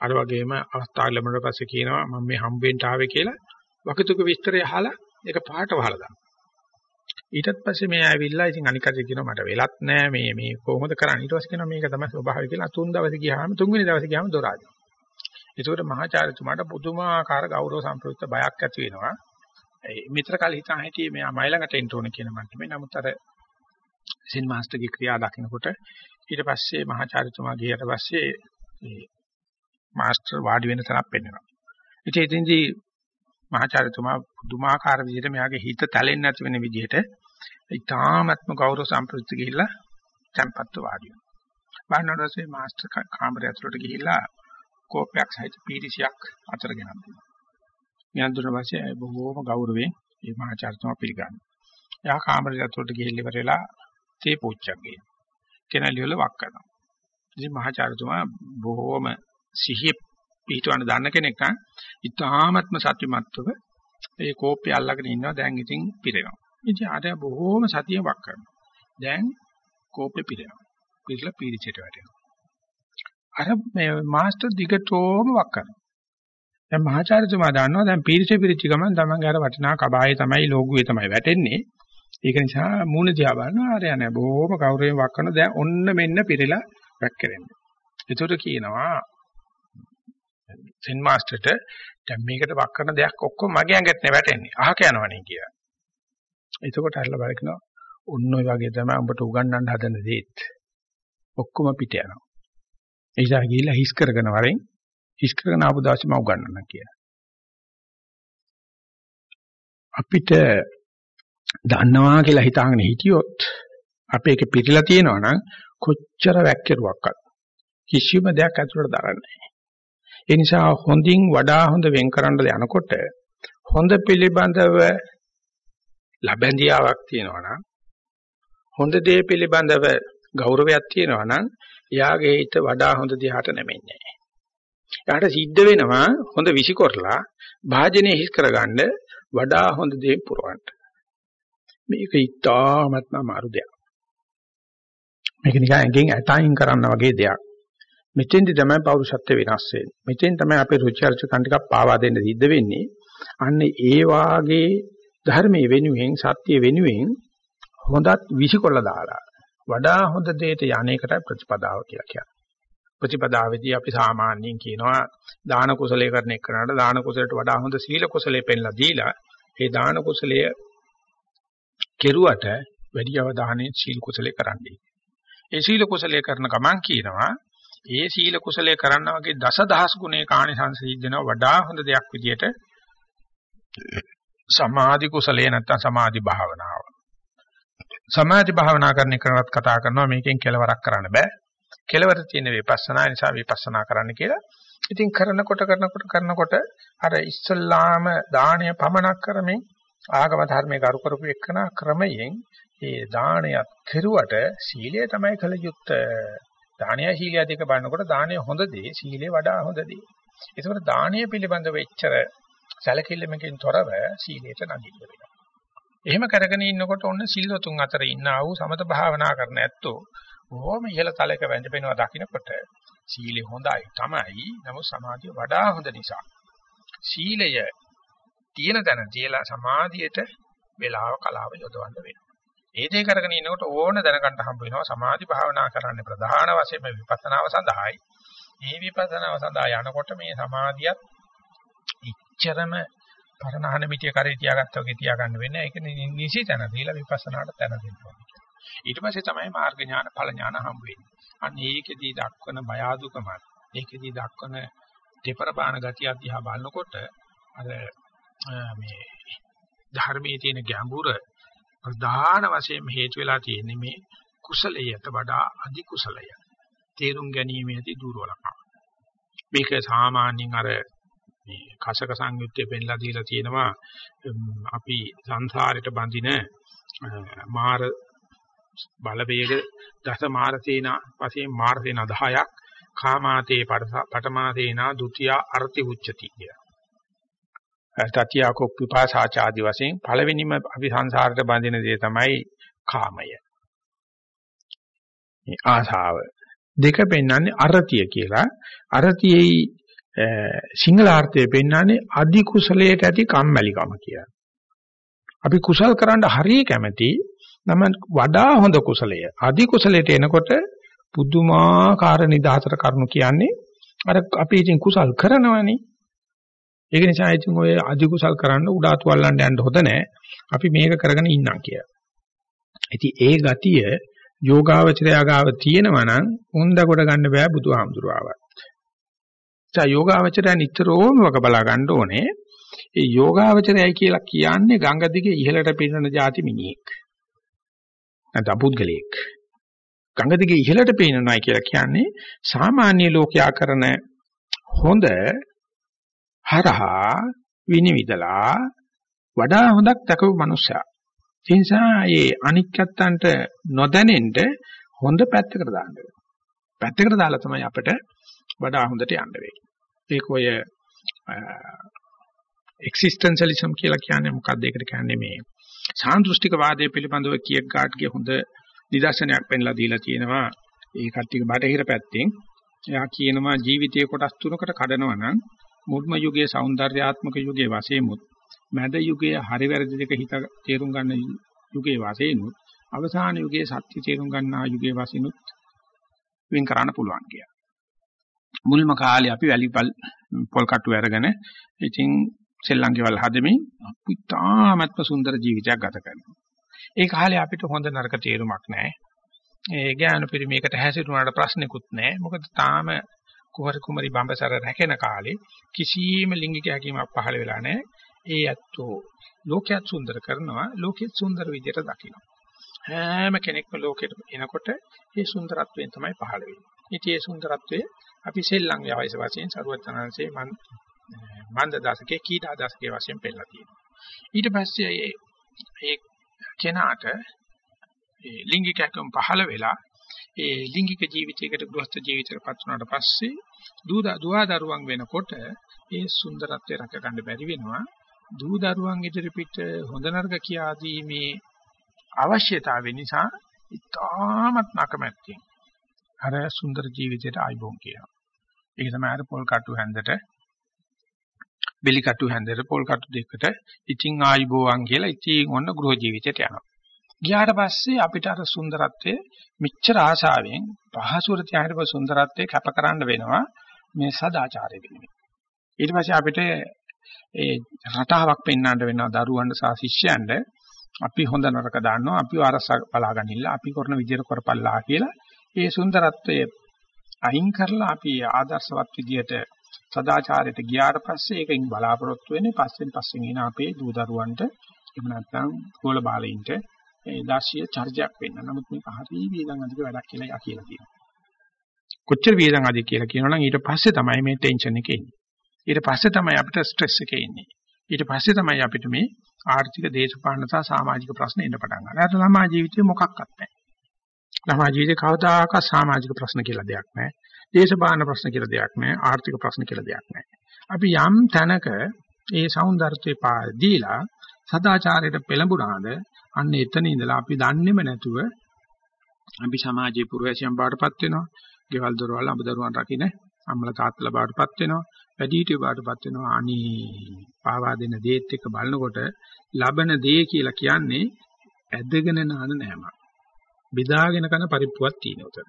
අර වගේම අවස්ථාව ලැබුණාට පස්සේ කියනවා මම මේ හම්බෙන්න ආවේ කියලා වකතුක විස්තරය අහලා ඒක පාට වහලා දානවා ඊටත් පස්සේ මේ ඇවිල්ලා ඉතින් අනික් කටේ කියනවා මට වෙලත් නෑ මේ මේ කොහොමද කරන්නේ ඊට පස්සේ කියනවා මේක තමයි ස්වභාවය කියලා තුන් දවසේ ගියාම තුන්වෙනි දවසේ ගියාම දොරාද. ඒකට මහාචාර්යතුමාට පුදුමාකාර ගෞරව සම්ප්‍රයුක්ත බයක් ඇති වෙනවා. මිත්‍ර කල හිතා හිටියේ මෙයා මයි ළඟට එන්න ඕන කියන මට්ටමේ නමුත් අර සින් මාස්ටර්ගේ ක්‍රියා දකිනකොට ඊට පස්සේ මහාචාර්යතුමා ගියට පස්සේ මේ මාස්ටර් වාඩි වෙන තරක් පෙන්වනවා. ඉතින් එතෙන්දී මහාචාර්යතුමා පුදුමාකාර විදිහට මෙයාගේ හිත තැලෙන්නේ නැති වෙන විදිහට ඉතාමත්ම ගෞරව සම්ප්‍රයුක්ත ගිහිල්ලා tempattu වාඩි වෙනවා. බාහනරසේ මාස්ටර් කාමරය ඇතුළට ගිහිල්ලා කෝපයක් සහිත පීරිසියක් අතර ගෙනත් දෙනවා. ඥානදුන වාසිය බොහෝම ගෞරවයෙන් මේ මහාචාර්යතුමා පිළිගන්නවා. එයා කාමරය ඇතුළට ගිහිල්ලා ඉවරලා තේ පෝච්චක් ගේනවා. කෙනලිවල වක් කරනවා. ඉතින් මහාචාර්යතුමා බොහෝම සිහිය පිටවන්න දන්න කෙනෙක් නම් ඉතාමත්ම සත්‍යමත්ව ඒ කෝපය අල්ලගෙන ඉන්නවා දැන් ඉතින් පිරෙනවා. ඉතින් ආට බොහෝම සතිය වක් කරනවා. දැන් කෝපෙ පිරෙනවා. පිරලා පීරිචයට වැටෙනවා. අර මේ මාස්ටර් දිගටම වක් කරනවා. දැන් මහාචාර්යතුමා දන්නවා දැන් පීරිච පිරිච්ච ගමන් තමන්ගේ අර වටිනා කබායේ තමයි ලෝගුවේ තමයි වැටෙන්නේ. ඒක නිසා මූණ දිහා බලනවා ආරය නෑ බොහොම කවුරුවෙන් වක් කරන දැන් ඔන්න මෙන්න පිරিলা වැක්කරෙන්නේ. ඒතකොට කියනවා සෙන් මාස්ටර්ට දැන් මේකට වක් කරන දෙයක් ඔක්කොම මගේ ඇඟට නේ වැටෙන්නේ. අහක යනවනේ කියලා. එතකොට අරලා බලනවා ඔන්න ඔය වගේ තමයි උඹට උගන්වන්න හදන දේත්. ඔක්කොම පිට යනවා. ඒ නිසා ගිහිල්ලා හිස් කරගෙන වරෙන් හිස් කරගෙන ආපු දවසේ මම උගන්වන්නම් කියලා. අපිට දන්නවා කියලා හිතාගෙන හිටියොත් අපේ එක පිළිලා තියෙනවා නම් කොච්චර වැක්කිරුවක්වත් කිසිම දෙයක් ඇතුළට දරන්නේ නැහැ. ඒ නිසා හොඳින් වඩා හොඳ වෙන් කරන්න යනකොට හොඳ පිළිබඳව ලැබැඳියාවක් තියෙනවා නම් හොඳ දේ පිළිබඳව ගෞරවයක් තියෙනවා නම් එයාගේ හිත වඩා හොඳ දිහාට නැමෙන්නේ නැහැ. එයාට සිද්ධ වෙනවා හොඳ විසිකොරලා භාජනයේ හිස් කරගන්න වඩා හොඳ දේ පුරවන්න. මේක ඉතාමත්ම අමාරු දෙයක්. මේක නිකන් ඇඟෙන් ඇටයින් කරන්න වගේ දෙයක්. මෙතෙන්දි තමයි පෞරුෂත්ව වෙනස් වෙන්නේ. මෙතෙන් තමයි අපේ රුචි අරුචිකම් ටිකක් පාවා දෙන්න සිද්ධ වෙන්නේ. අන්න ඒ වාගේ ධර්මයේ වෙනුවෙන් සත්‍ය වෙනුවෙන් හොඳත් විසිකොල්ල දාලා වඩා හොඳ දෙයට යන්නේකට ප්‍රතිපදාව කියලා කියනවා. ප්‍රතිපදාවේදී අපි සාමාන්‍යයෙන් කියනවා දාන කුසලයේ කරන එකනට දාන කුසලයට වඩා හොඳ සීල කුසලයේ පෙන්ලා දීලා ඒ දාන කුසලය කෙරුවට වැඩි අවධානයෙන් සීල කුසලයේ කරන්නේ. ඒ සීල කුසලයේ කරන ගමන් කියනවා ඒ සීල කුසලයේ කරන්න වගේ දසදහස් ගුණේ කාණිසංස සිද්ධනවා වඩා හොඳ දෙයක් විදියට සමාධි කුසලයේ නැත්තම් සමාධි භාවනාව. සමාධි භාවනා කරන එකනත් කතා කරනවා මේකෙන් කෙලවරක් කරන්න බෑ. කෙලවර තියෙන විපස්සනා නිසා විපස්සනා කරන්න කියලා. ඉතින් කරනකොට කරනකොට කරනකොට අර ඉස්සල්ලාම දාණය පමනක් කරමින් ආගම ධර්මයේ කරු කරපු එකන ක්‍රමයෙන් ඒ දාණයත් කෙරුවට සීලය තමයි කළ යුත්තේ. දානය සීලය දෙක බලනකොට දානය හොඳ දේ සීලය වඩා හොඳ දේ. ඒකවල දානය පිළිබඳව එච්චර සැලකිල්ලමකින් තොරව සීලයට නගින්න වෙනවා. එහෙම කරගෙන ඉන්නකොට ඔන්න සිල්වතුන් අතර ඉන්න ආ වූ සමත භාවනා කරන ඇත්තෝ බොහොම ඉහළ තලයක වැඳපෙනවා දකින්නකොට සීලය හොඳයි තමයි. නමුත් සමාධිය වඩා හොඳ නිසා. සීලය තියෙන තැන තියලා සමාධියට වේලාව කලාව යොදවන්න වෙනවා. ඒ දේ කරගෙන ඉනකොට ඕන දැනගන්න හම්බ වෙනවා සමාධි භාවනා කරන්න ප්‍රධාන වශයෙන්ම විපස්සනාව සඳහායි. මේ විපස්සනාව සඳහා යනකොට මේ සමාධියත් ඉච්ඡරම පරණහන මිටිය කරේ තියාගත්තා වගේ තියාගන්න වෙන්නේ. ඒක නිසි තැන දීලා විපස්සනාට තැන දෙන්න ඕනේ. ඊට පස්සේ තමයි මාර්ග ඥාන ඵල ඥාන හම්බ වෙන්නේ. අන්න ඒකෙදී දක්වන බය අදුකම ඒකෙදී දක්වන දෙපර බාන ගතිය අධ්‍යා බලනකොට අර මේ ධර්මයේ තියෙන ගැඹුර ප්‍රධාන වශයෙන් හේතු වෙලා තියෙන්නේ මේ කුසලයට වඩා අධි කුසලය. තේරුම් ගැනීමේ ඇති දුර්වලකම. මේක සාමාන්‍යයෙන් අර මේ කසක සංයුත්තේ පෙන්ලා දීලා තියෙනවා අපි සංසාරයට බඳින මාර බලවේග දස මාර සේනා වශයෙන් මාර සේනා 10ක් කාමාතේ පඨමා සේනා ဒုတိ ය අර්ථි උච්චති කිය. තතියකෝ පිපාසාචාදි වශයෙන් පළවෙනිම අපි සංසාරයට බඳින දේ තමයි කාමය. මේ ආශාව දෙක පෙන්වන්නේ අරතිය කියලා. අරතියේ සිංහලාර්ථය පෙන්වන්නේ අධි කුසලයට ඇති කම්මැලිකම කියලා. අපි කුසල් කරන්න හරිය කැමැති නම් වඩා හොඳ කුසලය. අධි කුසලයට එනකොට පුදුමාකාර නිදහතර කරුණු කියන්නේ අර අපි ඉතින් කුසල් කරනවනේ. ඒක නිසා ඉතින් ඔය අධි කුසල් කරන්න උඩාතු වල්ලන්න යන්න හොඳ නැහැ. අපි මේක කරගෙන ඉන්නම් කියලා. ඉතින් ඒ ගතිය යෝගාවචරයාගාව තියෙනවා නම් හොඳ කොට ගන්න බෑ බුදුහාමුදුරුවාවත්. ඒ යෝගාවචරය නිතරම වක බලා ගන්න ඕනේ. ඒ යෝගාවචරයයි කියලා කියන්නේ ගංගා දිගේ ඉහළට පිරෙන જાති මිනිහෙක්. නැත්නම් පුද්ගලයෙක්. ගංගා දිගේ ඉහළට පේනනයි කියලා කියන්නේ සාමාන්‍ය ලෝකයා කරන හොඳ හරහා විනිවිදලා වඩා හොඳක් දකපු මනුස්සයා. ඒ නිසා මේ අනික්කත්තන්ට නොදැනෙන්න හොඳ පැත්තකට දාන්න වෙනවා. පැත්තකට දාලා තමයි අපිට වඩා හොඳට යන්න වෙන්නේ. ඒක ඔය එක්සිස්ටෙන්ෂලිසම් කියලා කියන්නේ මොකක්ද? ඒකට කියන්නේ මේ සාන්දෘෂ්ටික වාදයේ පිළිබඳව කීයක් ගාට්ගේ හොඳ නිදර්ශනයක් පෙන්ලා දීලා තියෙනවා. ඒ කට්ටිය බටහිර පැත්තෙන් එයා කියනවා ජීවිතයේ කොටස් තුනකට කඩනවා නම් මුල්ම යුගයේ సౌందర్యාත්මක යුගයේ වශයෙන්මුත් මැද යුගයේ හරි වැරදි දෙක හිත තේරුම් ගන්න යුගයේ වශයෙන්මුත් අවසාන යුගයේ සත්‍ය තේරුම් ගන්නා යුගයේ වශයෙන්මුත් වෙන් කරන්න පුළුවන් කියලා. මුල්ම කාලේ අපි වැලිපල් පොල් කට්ටු අරගෙන ඉතින් සෙල්ලම්කේවල් හදමින් අපිටාමත්ම සුන්දර ජීවිතයක් ගත කරනවා. ඒ කාලේ අපිට හොඳ නරක තේරුමක් නැහැ. ඒ ඥාන පරිමේකට හැසිරුණාට ප්‍රශ්නෙකුත් නැහැ. මොකද තාම කුමරු කුමරි බඹසර රැකෙන කාලේ කිසියම් ලිංගික හැකියාවක් පහළ වෙලා නැහැ. ඒ ඇත්තෝ ලෝකයක් සුන්දර කරනවා ලෝකෙත් සුන්දර විදියට දකිනවා. හැම කෙනෙක්ම ලෝකෙට එනකොට මේ සුන්දරත්වයෙන් තමයි පහළ වෙන්නේ. ඉතින් මේ සුන්දරත්වය අපි සෙල්ලම් වයස වශයෙන් සරුවචනංශේ මන් මන්ද දශකයේ කීඩා දශකයේ වශයෙන් පෙන්නලා තියෙනවා. ඊට පස්සේ ඒ කෙනාට ඒ ලිංගිකකම් පහළ වෙලා ඒ ලිංගික ජීවිතයකට ගෘහස්ත ජීවිතයකටපත් වුණාට පස්සේ දූ දුවා දරුවන් වෙනකොට ඒ සුන්දරත්වය රැක ගන්න බැරි වෙනවා දූ දරුවන් ඉදිරි පිට හොඳ නරක කියා දීමේ අවශ්‍යතාවය නිසා ඉතාමත් නකමැත්තෙන් අර සුන්දර ජීවිතයට ආයිබෝන් කියනවා. ඒක තමයි අර පොල් කටු හැන්දට බෙලි කටු හැන්දට පොල් කටු දෙකට ඉතිං ආයිබෝවන් කියලා ඉතිං ඔන්න ගෘහ ජීවිතයට යනවා. ගියාට පස්සේ අපිට අර සුන්දරත්වයේ මිච්ඡර ආශාවෙන් පහසුර තියාගෙන සුන්දරත්වයේ කැපකරන්න වෙනවා මේ සදාචාරය වෙනුවෙන්. ඊට පස්සේ අපිට ඒ රටාවක් පෙන්වන්න වෙනවා දරුවන්ට සහ ශිෂ්‍යයන්ට අපි හොඳ නරක දාන්නවා අපි අරස බලාගන්නilla අපි කරන විදියට කරපල්ලා කියලා ඒ සුන්දරත්වයේ අයින් කරලා අපි ආදර්ශවත් විදියට සදාචාරයට ගියාට පස්සේ ඒකෙන් බලාපොරොත්තු වෙන්නේ පස්සෙන් පස්සෙන් එන අපේ දූ දරුවන්ට එහෙම නැත්නම් ගෝල බාලයින්ට ඒ දාශීය චර්ජයක් වෙන්න. නමුත් මේක හරි වේදන් අධික වැඩක් කියලා යා කියලා කියනවා. කොච්චර වේදන් අධික කියලා කියනවනම් ඊට පස්සේ තමයි මේ ටෙන්ෂන් එක එන්නේ. ඊට පස්සේ තමයි අපිට ස්ට්‍රෙස් එක එන්නේ. ඊට පස්සේ තමයි අපිට මේ ආර්ථික දේශපාලන සහ සමාජික ප්‍රශ්න එන්න පටන් ගන්න. ඒත් ළමා ජීවිතේ මොකක්වත් නැහැ. ළමා ජීවිතේ කවදාකවත් සමාජික ප්‍රශ්න කියලා දෙයක් නැහැ. දේශපාලන ප්‍රශ්න කියලා දෙයක් නැහැ. ආර්ථික ප්‍රශ්න කියලා දෙයක් නැහැ. අපි යම් තැනක ඒ సౌందර්යත්වේ පා දීලා සදාචාරයට පෙළඹුණාද අන්න එතන ඉඳලා අපි දන්නේම නැතුව අපි සමාජයේ පුරවැසියන් බාටපත් වෙනවා. ගෙවල් දොරවල් අඹදරුවන් රකින්න අම්මලා තාත්තලා බාටපත් වෙනවා. වැඩිහිටියෝ බාටපත් වෙනවා. අනී පාවා දෙන දේත් එක්ක බලනකොට ලබන දේ කියලා කියන්නේ ඇදගෙන නාන නෑම. බෙදාගෙන කරන පරිප්පුවක් තියෙන උතන.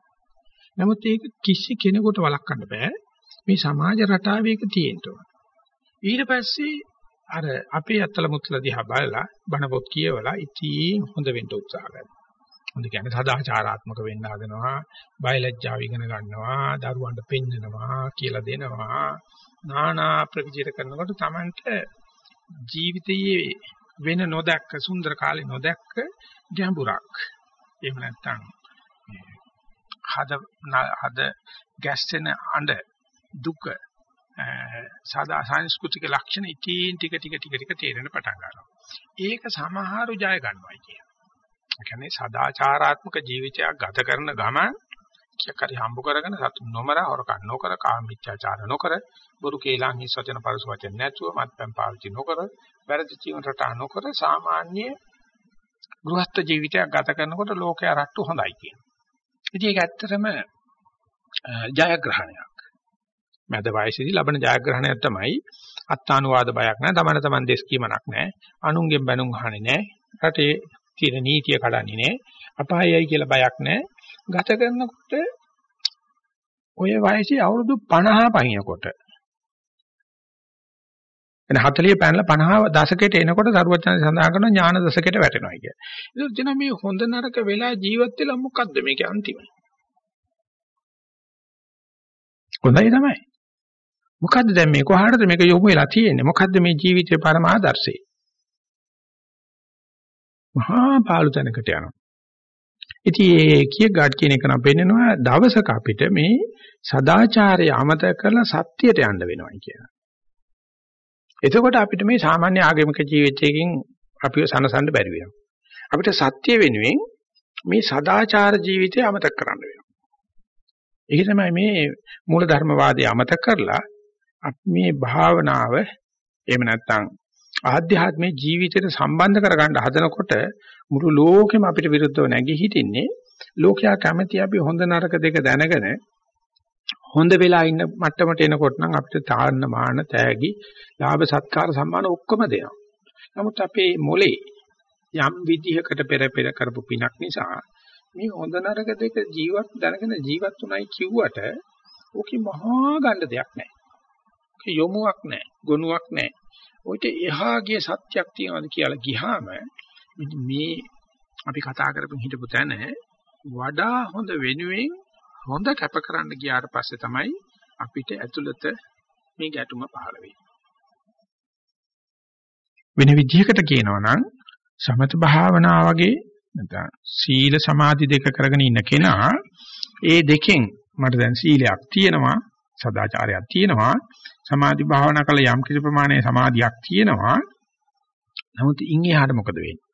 නමුත් ඒක කිසි කෙනෙකුට වළක්වන්න බෑ. මේ සමාජ රටාවේ ඒක තියෙන්න ඕන. ඊට පස්සේ අර අපේ අත්තල මුත්තල දිහා බලලා බණ පොත් කියවලා ඉතින් හොඳ වෙන්න උත්සාහ කරනවා. හොඳ කියන්නේ සදාචාරාත්මක වෙන්න හදනවා, බයලජ්ජාව ඉගෙන ගන්නවා, දරුවන්ට පෙන්නනවා, කියලා දෙනවා. නානා ප්‍රවිචාර කරනකොට Tamanට ජීවිතයේ වෙන නොදැක්ක සුන්දර කාලේ නොදැක්ක ගැඹුරක්. එහෙම නැත්නම් හද හද ගැස්සෙන අඬ දුක සාදා සංස්කෘතික ලක්ෂණ ඉතින් ටික ටික ටික ටික තේරෙන පටන් ගන්නවා. ඒක සමහරු ජය ගන්නවයි කියන. ඒ කියන්නේ සදාචාරාත්මක ජීවිතයක් ගත කරන ගමන් කියක් හරි හම්බ කරගෙන සතු නොමර හොරකම් නොකර කාමීච්ඡාචාර නොකර බුරු කේලම් හිස් වචන පරස වචන නැතුව මත්පැන් පාවිච්චි නොකර වැරදි ජීවන රටා නොකර සාමාන්‍ය ගෘහස්ත ජීවිතයක් ගත කරනකොට ලෝකයා රට්ටු හොඳයි කියන. ඉතින් ඒක ඇත්තටම ජයග්‍රහණයක්. මැද වයසේදී ලබන ජයග්‍රහණයක් තමයි අත්තානුවාද බයක් නැහැ. තමන තමන් දෙස් කීමක් නැහැ. අනුන්ගෙන් බැනුම් අහන්නේ නැහැ. රටේ තියෙන නීතිය කඩන්නේ නැහැ. අපායයි කියලා බයක් නැහැ. ගත කරනකොට ඔය වයසේ අවුරුදු 50 පහිනකොට එන 40 පැනලා 50 දශකයට එනකොට සරුවචන සඳහන් කරන ඥාන දශකයට වැටෙනවා කිය. ඒක දින මේ හොඳ නරක වෙලා ජීවත් වෙලා මොකද්ද මේකේ අන්තිම? හොඳයි තමයි. මොකද්ද දැන් මේ කොහාටද මේක යොමු වෙලා තියෙන්නේ? මොකද්ද මේ ජීවිතේ පරම ආදර්ශය? මහා පාළු තැනකට යනවා. ඉතින් ඒ කිය ගාඩ් කියන එක නම් පෙන්නනවා දවසක අපිට මේ සදාචාරය අමතක කරලා සත්‍යයට යන්න වෙනවා කියලා. එතකොට අපිට මේ සාමාන්‍ය ආගමික ජීවිතයකින් අපිව සනසන්න බැරි වෙනවා. අපිට සත්‍ය වෙනුවෙන් මේ සදාචාර ජීවිතය අමතක කරන්න වෙනවා. ඒක තමයි මේ මූලධර්මවාදී අමතක කරලා අපි මේ භාවනාව එහෙම නැත්නම් ආධ්‍යාත්මික ජීවිතයට සම්බන්ධ කරගන්න හදනකොට මුළු ලෝකෙම අපිට විරුද්ධව නැගී හිටින්නේ ලෝකයා කැමති අපි හොඳ නරක දෙක දැනගෙන හොඳ වෙලා ඉන්න මට්ටමට එනකොට නම් අපිට තාන්න මාන තෑගි ලාභ සත්කාර සම්මාන ඔක්කොම දෙනවා. නමුත් අපේ මොලේ යම් විදිහකට පෙර පෙර කරපු පිනක් නිසා මේ හොඳ නරක දෙක ජීවත් දැනගෙන ජීවත් උනායි කිව්වට ඕකේ මහා ගන්න දෙයක් නැහැ. ඒකේ යොමුවක් නැහැ, ගුණයක් නැහැ. ඔයිට එහාගේ සත්‍යක් තියනවාද කියලා ගියාම මේ අපි කතා කරපු හිටපු තැන වඩා හොඳ වෙනුවෙන් හොඳ කැප කරන්න ගියාට පස්සේ තමයි අපිට ඇතුළත මේ ගැටුම පහළ වෙන්නේ. වෙන විදිහකට කියනවා නම් සමත භාවනා වගේ නැත්නම් සීල සමාධි දෙක කරගෙන ඉන්න කෙනා ඒ දෙකෙන් මට දැන් සීලයක් තියෙනවා සදාචාරයක් තියෙනවා සමාධි භාවනා කළ යම් කිසි ප්‍රමාණයේ සමාධියක් තියෙනවා නමුත් ඉන් එහාට මොකද වෙන්නේ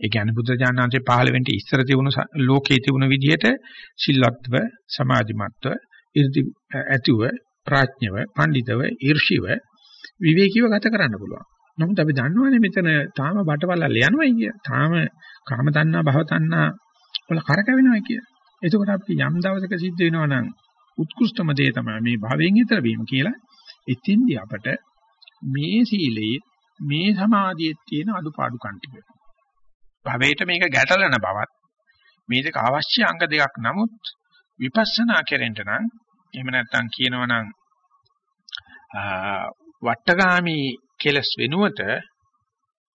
ඒ කියන්නේ බුද්ධ ඥානanse 15 වෙනි ඉස්සර තිබුණු ලෝකයේ තිබුණු විදිහට සිල්වත්ව සමාධිමත්ව ඉර්ධි ඇතුව ප්‍රඥව පඬිතව ඊර්ෂිව විවේකීව ගත කරන්න පුළුවන්. නමුත් අපි දන්නවනේ මෙතන තාම බටවලල් යනවා කිය. තාම කාම තණ්හා භව තණ්හා වල කරකැවෙනවා කිය. එතකොට අපි යම් දවසක සිද්ධ වෙනවා නම් උත්කෘෂ්ඨම දේ තමයි මේ භවයෙන් ඈතර වීම කියලා. ඉතින්දී අපට මේ සීලයේ මේ සමාධියේ තියෙන අඩුපාඩුකම් ටික භවයට මේක ගැටලන බවත් මේ දෙක අවශ්‍ය අංග දෙකක් නමුත් විපස්සනා කෙරෙන්න නම් එහෙම නැත්නම් කියනවනම් වට්ටගාමි කෙලස් වෙනුවට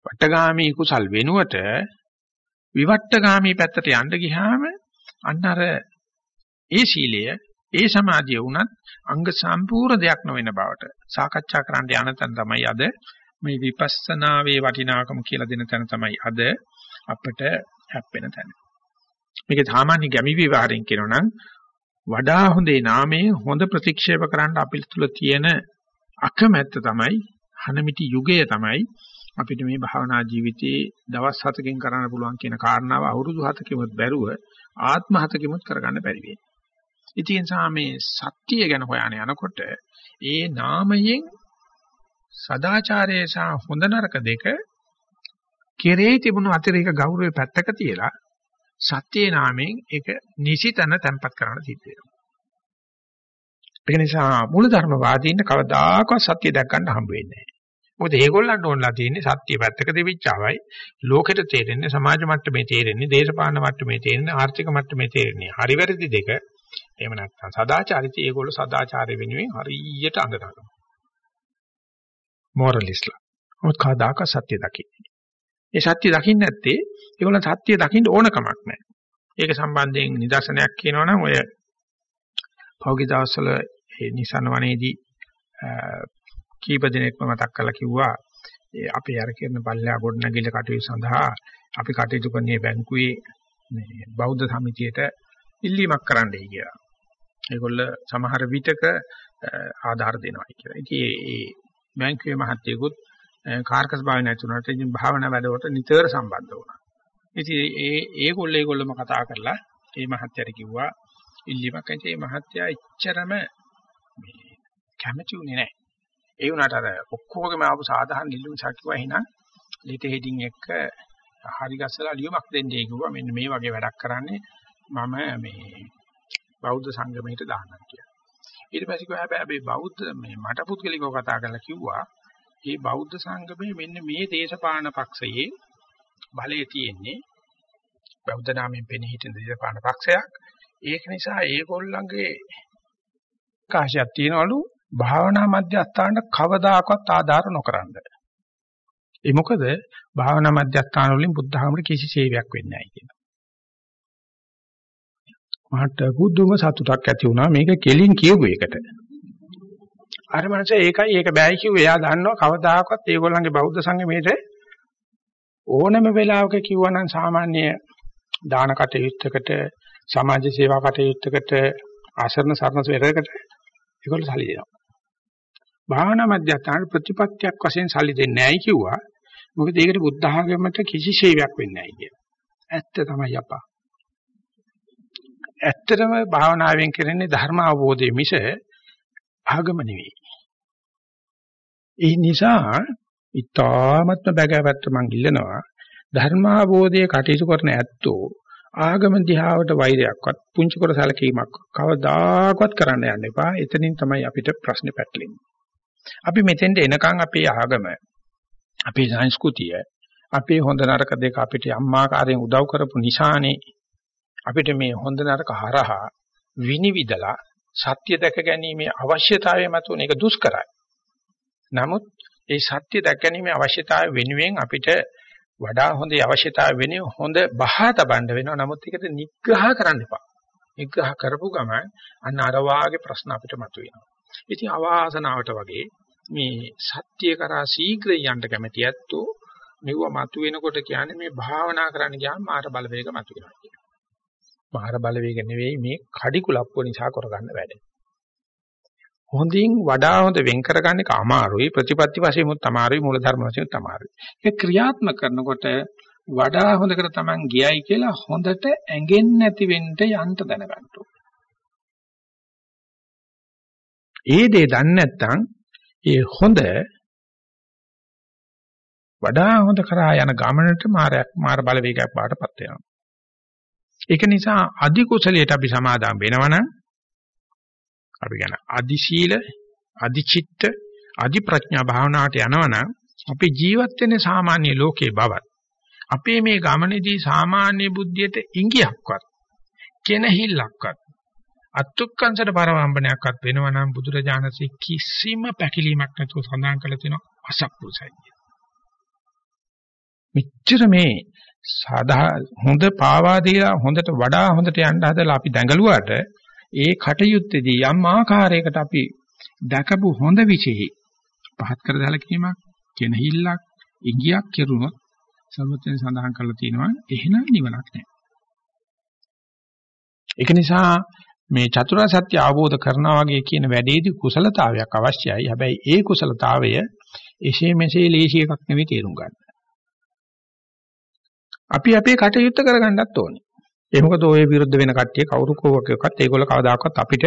වට්ටගාමි කුසල් වෙනුවට විවට්ටගාමි පැත්තට යන්න ගියාම අන්න අර ඒ සීලය ඒ සමාධිය වුණත් අංග සම්පූර්ණ දෙයක් නොවන බවට සාකච්ඡා කරන්න යන තැන තමයි අද මේ විපස්සනාවේ වටිනාකම කියලා දෙන තැන තමයි අද අපිට හැප්පෙන තැන. මේක සාමාන්‍ය ගැමි විවරයෙන් කියනොනම් වඩා හොඳේ නාමයේ හොඳ ප්‍රතික්ෂේප කරන්න අපිට තුල තියෙන අකමැත්ත තමයි හනමිටි යුගය තමයි අපිට මේ භාවනා ජීවිතයේ දවස් 7කින් කරන්න පුළුවන් කියන කාරණාව අවුරුදු 7කින්වත් බැරුව ආත්ම 7කින්වත් කරගන්න බැරි වෙන්නේ. ඉතින් මේ සත්‍ය ගැන හොයන යනකොට ඒ නාමයෙන් සදාචාරයේ සහ හොඳ නරක දෙක කෙරේ තිබුණු අතිරේක ගෞරවය පැත්තක තියලා සත්‍යයේ නාමයෙන් ඒක නිසිතන තැම්පත් කරන්න සිද්ධ වෙනවා. ඒ නිසා මූලධර්මවාදීන් කවදාකවත් සත්‍ය දැක් ගන්න හම්බ වෙන්නේ නැහැ. මොකද ඒගොල්ලන්ට ඕනලා තියෙන්නේ සත්‍ය පැත්තක දෙවිච්චාවයි ලෝකෙට තේරෙන්නේ සමාජ මට්ටමේ තේරෙන්නේ දේශපාලන මට්ටමේ තේරෙන්නේ ආර්ථික මට්ටමේ තේරෙන්නේ හරි වැරදි දෙක එහෙම නැත්නම් සදාචාරිතය ඒගොල්ලෝ සදාචාරය වෙනුවෙන් හරියට අඳනවා මොරලිස්ලා මොකද කවදාක සත්‍ය දකින්නේ. ඒ සත්‍ය දකින්න නැත්තේ ඒගොල්ලන් සත්‍ය දකින්න ඕන කමක් නැහැ. ඒක සම්බන්ධයෙන් නිදර්ශනයක් කියනවනම් ඔය පෞගි දවස්වල ඒ නිසන වනේදී කීප දිනක්ම මතක් කරලා කිව්වා ඒ අපේ අර කියන පල්ලා ගොඩනැගිල්ල කටයුතු සඳහා අපි කටයුතු කරන්නේ බැංකුවේ මේ බෞද්ධ සමිතියට ඉල්ලීමක් කරන්නයි කියලා. ඒගොල්ල සමහර විටක ආධාර දෙනවායි කියලා. ඉතින් ඒ බැංකුවේ මහත්තයෙකුත් කාර්කස් භාවය නැතුණාට ඉතින් භාවනා වැඩවලට නිතර සම්බන්ධ වුණා. ඉතින් ඒ ඒගොල්ලෝ ඒගොල්ලම කතා කරලා මේ මහත්තයාට කිව්වා ඉල්ලීමක් ඇයි මේ මහත්තයා එච්චරම මේ කැමති උනේ නැහැ. ඒ වුණාට අර ඔක්කොගේම ආපු සාධාරණ ඉල්ලුම් සක්කුවා එහෙනම් ලිට හෙඩින් එක හරි ගස්සලා ලියුමක් දෙන්නේ කිව්වා මෙන්න මේ වගේ වැඩක් කරන්නේ මම මේ බෞද්ධ සංගමයට දාන්නම් කියලා. ඊට පස්සේ කිව්වා හැබැයි බෞද්ධ මේ මට පුද්ගලිකව කතා කරලා කිව්වා මේ බෞද්ධ සංගමයේ මෙන්න මේ දේශපාලන පක්ෂයේ බලය තියෙන්නේ බෞද්ධ නාමයෙන් පෙනී හිටින දේශපාලන පක්ෂයක්. ඒක නිසා ඒගොල්ලන්ගේ කාශයක් තියනවලු භාවනා මධ්‍යස්ථානට කවදාකවත් ආධාර නොකරනද. ඒ මොකද භාවනා මධ්‍යස්ථාන වලින් බුද්ධ ධර්මයට කිසි සේවයක් වෙන්නේ නැහැ කියනවා. මට බුදුම සතුටක් ඇති වුණා මේක කෙලින් කියපු එකට. අර මනස ඒකයි ඒක බෑයි කිව්වේ. එයා දන්නවා කවදාකවත් ඒගොල්ලන්ගේ බෞද්ධ සංගමයේට ඕනම වෙලාවක කිව්වනම් සාමාන්‍ය දාන කටයුත්තකට සමාජ සේවා කටයුත්තකට ආසරණ සරණ සෙරකට ඒගොල්ලෝ සල්ලි දෙනවා. භාවනා මධ්‍යස්ථාන ප්‍රතිපත්තියක් වශයෙන් සල්ලි දෙන්නේ නැයි කිව්වා. මොකද ඒකට බුද්ධ ආගමට කිසි ශේවයක් වෙන්නේ නැහැ කියලා. ඇත්ත තමයි අපා. ඇත්තටම භාවනාවෙන් කරන්නේ ධර්ම අවබෝධය මිස ආගම නෙවෙයි. ඒ නිසා ඊ타මත්ම බගෑපැත්ත මං ඉල්ලනවා ධර්මාබෝධයේ කටයුතු කරන ඇත්තෝ ආගම දිහාවට වෛරයක්වත් පුංචි කොට සැලකීමක් කවදාකවත් කරන්න යන්න එපා. එතනින් තමයි අපිට ප්‍රශ්නේ පැටලෙන්නේ. අපි මෙතෙන්ට එනකන් අපේ ආගම අපේ සංස්කෘතිය අපේ හොඳ නරක දෙක අපිට අම්මාකාරයෙන් උදව් කරපු නිසානේ අපිට මේ හොඳ නරක හරහා විනිවිදලා සත්‍ය දැක ගැනීමේ අවශ්‍යතාවය මතුවන එක දුෂ්කරයි. නමුත් ඒ සත්‍ය දැක ගැනීමේ අවශ්‍යතාවය වෙනුවෙන් අපිට වඩා හොඳ අවශ්‍යතාවය වෙනුවෙන් හොඳ බහා තබන්න වෙනවා. නමුත් ඒකට නිග්‍රහ කරන්න එපා. නිග්‍රහ කරපු ගමන් අන්න අර වාගේ ප්‍රශ්න අපිට මතුවෙනවා. ඉතින් අවාසනාවට වගේ මේ සත්‍ය කරා ශීඝ්‍රයෙන් යන්න කැමැති ඇත්තෝ මෙව මතුවෙනකොට කියන්නේ මේ භාවනා කරන්න ගියාම මාර බලවේග මතුවෙනවා කියන. මාර බලවේග නෙවෙයි මේ කඩි කුලප්පුව නිසා කරගන්න වැඩ. හොඳින් වඩා හොඳ වෙන් කරගන්න එක අමාරුයි ප්‍රතිපත්ති වශයෙන් උත් අමාරුයි මූල ධර්ම වශයෙන් උත් අමාරුයි. ඒක ක්‍රියාත්මක කරනකොට වඩා හොඳකට Taman ගියයි කියලා හොඳට ඇඟෙන්නේ නැති වෙන්න යන්න දැනගන්න ඒ දේ දන්නේ නැත්නම් ඒ හොඳ වඩා හොඳ කරා යන ගමනට මාරයක් මාර බලවේගයක් බාටපත් වෙනවා. ඒක නිසා අධි කුසලයට අපි සමාදම් වෙනවනම් අපි කියන අධි සීල, අධි චිත්ත, අධි ප්‍රඥා භාවනාවට යනවනම් අපි ජීවත් වෙන්නේ සාමාන්‍ය ලෝකේ බවත්. අපේ මේ ගමනේදී සාමාන්‍ය බුද්ධියට ඉඟියක්වත් කෙනහිල්ලක්වත් අත්ුක්කංශට පරවම්බනයක්වත් වෙනවනම් බුදුරජාණන්සේ කිසිම පැකිලීමක් නැතුව සඳහන් කළ තියෙනවා අසත්පුරුසයි. මෙච්චර මේ සාදා හොඳ පාවා දීලා හොඳට වඩා හොඳට යන්න හදලා අපි දැඟලුවාට ඒ කටයුත්තේදී යම් ආකාරයකට අපි දැකපු හොඳ විශේෂයි පහත් කර දැලකීමක් කෙනහිල්ලක් ඉඟියක් කෙරුණොත් සර්වත්‍යෙන් සඳහන් කරලා තියෙනවා එහෙනම් නිවනක් නැහැ. ඒක නිසා මේ චතුරාර්ය සත්‍ය අවබෝධ කරනවා වගේ කියන වැඩේදී කුසලතාවයක් අවශ්‍යයි. හැබැයි ඒ කුසලතාවය එසේ මෙසේ ලේසි එකක් නෙවෙයි තේරුම් ගන්න. අපි අපේ කටයුත්ත කරගන්නත් ඕනේ. ඒ මොකද ඔය විරුද්ධ වෙන කට්ටිය කවුරු කෝවකවත් ඒගොල්ල කවදාකවත් අපිට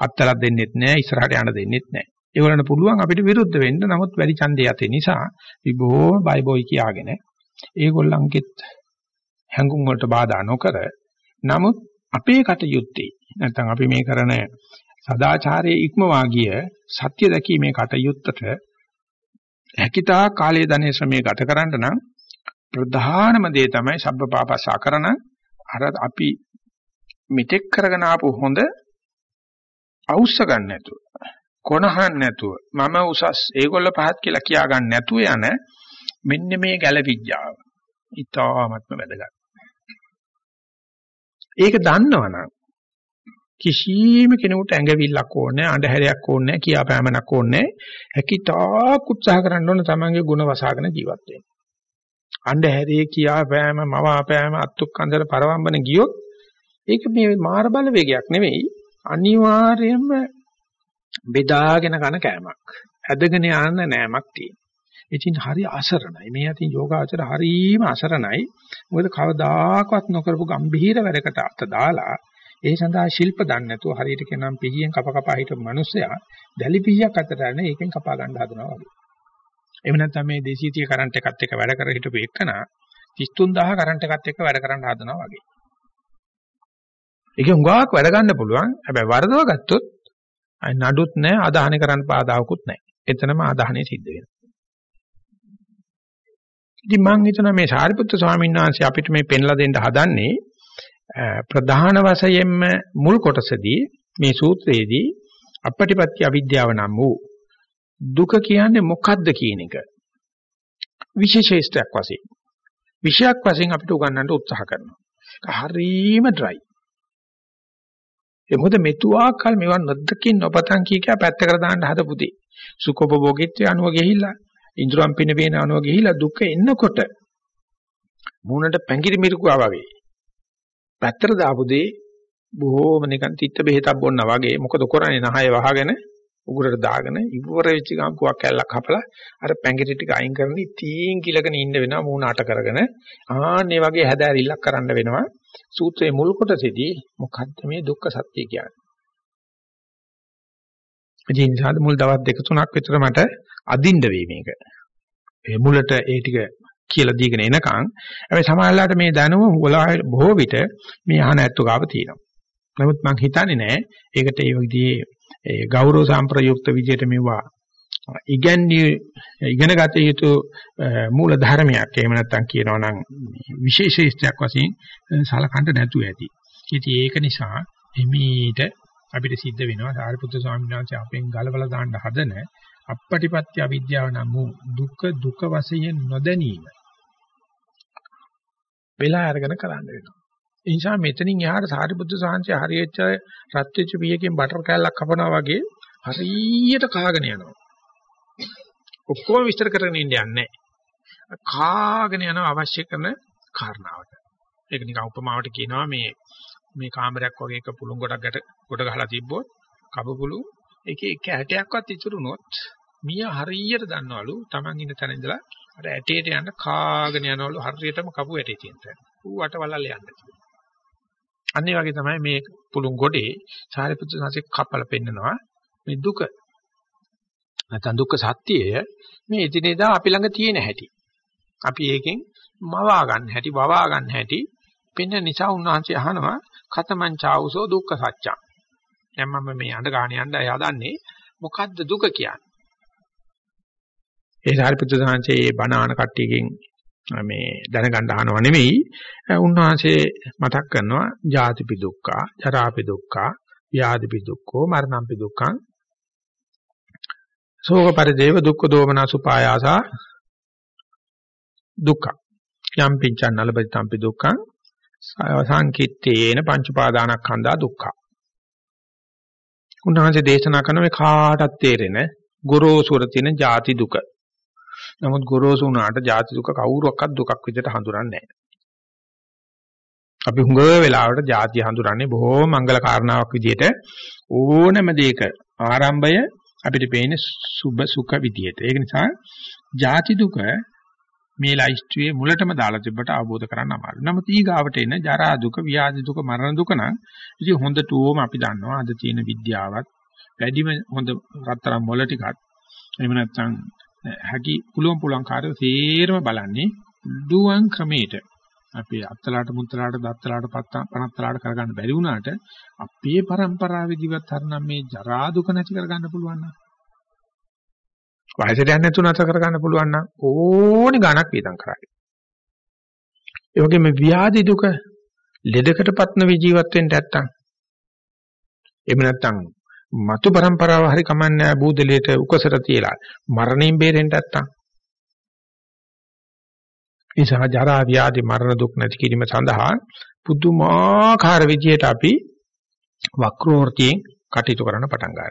අත්තරක් දෙන්නෙත් නැහැ ඉස්සරහට යන්න දෙන්නෙත් නැහැ. ඒගොල්ලන්ට පුළුවන් අපිට විරුද්ධ වෙන්න නමුත් වැඩි ඡන්දය ඇති නිසා අපි බොහොම බයි බොයි කියාගෙන ඒගොල්ලන්ගෙත් හැඟුම් වලට බාධා නොකර නමුත් අපේ කටයුත්තේ නැත්නම් අපි මේ කරන සදාචාරයේ ඉක්මවා ගිය සත්‍ය දැකීමේ කටයුත්තට හැකිතා කාලයේ ධනේ ශ්‍රමයේ ගත කරන්න නම් ප්‍රධානම දේ තමයි සබ්බපාපස්සා කරන අර අපි මිත්‍යක් කරගෙන ආපු හොඳ අවශ්‍ය ගන්න නැතුව කොනහන් නැතුව මම උසස් ඒගොල්ල පහත් කියලා කියා ගන්න නැතුව යන මෙන්න මේ ගැළවිඥාව. ඊටාත්ම වැදගත්. ඒක දන්නවනම් කිසිම කෙනෙකුට ඇඟවිල්ලක් ඕනේ අඳුරයක් ඕනේ කියාපෑමක් ඕනේ හැකිතාක් උත්සාහ කරන්න ඕන තමන්ගේ ಗುಣ වසාගෙන ජීවත් වෙන්න. අඳුරේ කියාපෑම මවාපෑම අත්ුක්කන්දර පරවම්බන ගියොත් ඒක මේ මාර බල වේගයක් නෙවෙයි අනිවාර්යයෙන්ම බෙදාගෙන කන කෑමක්. ඇදගෙන යන්න නෑමක් තියෙන. ඉතින් හරි අසරණයි. මේ අතින් යෝගාචර හරීම අසරණයි. මොකද කවදාකවත් නොකරපු ගම්භීර වැඩකට අත දාලා ඒ සඳහා ශිල්ප දන්නේ නැතුව හරියට කියනම් පිහියෙන් කප කපා හිටපු මිනිස්සයා දැලි පිහියක් අතට අරගෙන ඒකෙන් කපා ගන්න හදනවා වගේ. එහෙම නැත්නම් මේ 230 කරන්ට් එකත් එක්ක වැඩ කර හිටපු එකන 33000 කරන්ට් එකත් එක්ක වැඩ කරන්න හදනවා වගේ. ඒකේ හුඟක් වැඩ ගන්න පුළුවන්. හැබැයි වරදව ගත්තොත් අය නඩුත් නැහැ, ආදාහනය කරන්න පාදාවකුත් නැහැ. එතනම ආදාහනය සිද්ධ වෙනවා. ඉතින් මම හිතනවා මේ සාරිපුත්‍ර ස්වාමීන් වහන්සේ අපිට මේ පෙන්ලා දෙන්න හදන්නේ ප්‍රධාන වශයෙන්ම මුල් කොටසදී මේ සූත්‍රයේදී අපපටිපත්‍ය අවිද්‍යාව නම් වූ දුක කියන්නේ මොකද්ද කියන එක විශේෂේෂ්ඨයක් වශයෙන් විෂයක් වශයෙන් අපිට උගන්වන්න උත්සාහ කරනවා. හරීම ඩ්‍රයි. ඒ මොකද මෙතුආකල් මේවා නොදකින් නොපතන් කී කියා පැත්තකට දාන්න හදපුදී. සුඛෝපභෝගීත්වය අනුව ගිහිල්ලා ඉන්ද්‍රම් පින වේන අනුව ගිහිලා දුක එන්නකොට මූණට පැංගිරි මිරිකුවා වගේ පැත්තට දාපු දේ බොහෝම නිකන් තිත්ත බෙහෙතක් බොන්නා වගේ මොකද කරන්නේ නහය වහගෙන උගුරට දාගෙන ඉවර වෙච්ච ගමන් කුවක් කැල්ලක් හපලා අර පැංගිරි ටික අයින් කරන ඉතින් කිලගෙන ඉන්න වෙනවා මූණ අට කරගෙන ආන්නේ වගේ හැදෑරිල්ලක් කරන්න වෙනවා සූත්‍රයේ මුල් කොටසේදී මොකද්ද මේ දුක්ඛ සත්‍ය කියන්නේ ඉතින් සාද මුල් දවස් දෙක තුනක් විතර මට අදින්න වෙයි මේක. ඒ මුලට ඒ ටික කියලා දීගෙන එනකන් හැබැයි සමහරවිට මේ දැනුම බොහෝ විට මේ අහන ඇත්තු ගාව තියෙනවා. නමුත් මම හිතන්නේ නෑ ඒකට ඒ විදිහේ ඒ ගෞරව සම්ප්‍රයුක්ත විදිහට මෙවුවා ඉගන්නේ ඉගෙන ගත යුතු මූල ධර්මයක්. එහෙම නැත්නම් කියනවා නම් විශේෂීස්ත්‍යක් වශයෙන් සලකන්න නැතුව ඇති. ඉතින් ඒක නිසා එමීට අපිට සිද්ධ වෙනවා සාරිපුත්‍ර ස්වාමීන් වහන්සේ අපෙන් ගලවලා දාන්න හදන අපපටිපත්‍ය අවිද්‍යාව නම් වූ දුක දුක වශයෙන් නොදැනීම වෙලා අරගෙන කරන්න වෙනවා. ඒ නිසා මෙතනින් එහාට සාරිපුත්‍ර සාංශය හරියට රත් වෙච්ච පියකින් බටර් කෑල්ලක් කපනවා වගේ හරියට කාගෙන යනවා. ඔක්කොම විස්තර කරගෙන ඉන්න යන්නේ කාගෙන යන අවශ්‍ය කරන කාරණාවට. ඒක නිකන් උපමාවට කියනවා මේ මේ කාමරයක් වගේ එක පුළුන් ගොඩක් ගැට ගොඩ ගහලා තිබ්බොත් කබපුළු ඒකේ එක ඇටයක්වත් ඉතුරුනොත් මිය හරියට දන්නවලු Taman ඉන්න තැන ඉඳලා අර ඇටේට යන කාගෙන යනවලු හරියටම කපු ඇටේ තියෙන තැන. ඌ වටවලල් යන්න අනිත් වගේ තමයි මේ පුළුන් ගොඩේ සාරිපුත්‍ර සාසික කපල පෙන්නනවා මේ දුක. නැත්නම් දුක්ඛ සත්‍යය මේ එදිනෙදා අපි ළඟ තියෙන හැටි. අපි ඒකෙන් මවා ගන්න හැටි, වවා ගන්න හැටි පෙන්න නිසා උන්වහන්සේ අහනවා කතමං චාවුසෝ දුක්ඛ සත්‍යං. දැන් මම මේ අඬ ගන්න යන්න යදන්නේ මොකද්ද දුක කියන්නේ? ඒ සාරිපුත්‍ර සාංශේ මේ බණ ආන කට්ටියකින් මේ දැනගන්න අහනව නෙවෙයි උන්වහන්සේ මතක් කරනවා ජාතිපි දුක්ඛ, ජරාපි දුක්ඛ, ව්‍යාධිපි දුක්ඛෝ, මරණම්පි දුක්ඛං. ශෝක පරිදේව දුක්ඛ දෝමනසු පායාසා දුක්ඛ. යම් පිංචන් නලබිතම්පි දුක්ඛං සංකිට්ඨේන පංච උපාදානස්කන්ධා දුක්ඛ. උන්වහන්සේ දේශනා කරන මේ කාටත් තේරෙන ගොරෝසුර තියෙන ජාති දුක. නමුත් ගොරෝසු වුණාට ජාති දුක කවුරුවක්වත් දුකක් විදිහට හඳුනන්නේ නැහැ. අපි හුඟ වෙලාවට ජාති හඳුනන්නේ බොහෝ මංගල කාරණාවක් විදිහට ඕනම දෙයක ආරම්භය අපිට පේන්නේ සුබ සුඛ විදිහට. ඒක නිසා ජාති දුක මේ ලයිස්ට්ුවේ මුලටම දාලා තිබ්බට අවබෝධ කරගන්න අමාරුයි. නමුත් ඊගාවට එන ජරා දුක, ව්‍යාධි දුක, මරණ දුක නම් ඉතින් හොඳටම අපි දන්නවා අද තියෙන විද්‍යාවත් වැඩිම හොඳ රත්තරන් මොළ ටිකත් එහෙම නැත්නම් හැකි පුළුවන් පුළුවන් කාර්ය තේරම බලන්නේ දුවන් ක්‍රමයට. අපි අත්තලාට මුත්තලාට දත්තලාට පනත්තලාට කරගන්න බැරි වුණාට අපේ પરම්පරාවේ ජීවත් හරනම් මේ ජරා දුක නැති කරගන්න පුළුවන් නම්. වයසට යන්නේ නැතුව නැතර කරගන්න පුළුවන් නම් ඕනි ගණක් වේදම් කරයි. ඒ වගේම ව්‍යාධි දුක ලෙඩකටපත් නොවි ජීවත් වෙන්න නැත්තම් එහෙම නැත්තම් මතු પરම්පරාව හරි කමන්නේ බූදලියට උකසට තියලා මරණයෙන් බේරෙන්න නැත්තම් නිසා ජරා ව්‍යාධි මරණ දුක් නැති කිරීම සඳහා පුදුමාකාර විදියට අපි වක්‍රෝර්තියෙන් කටයුතු කරන්න පටන් ගන්නවා.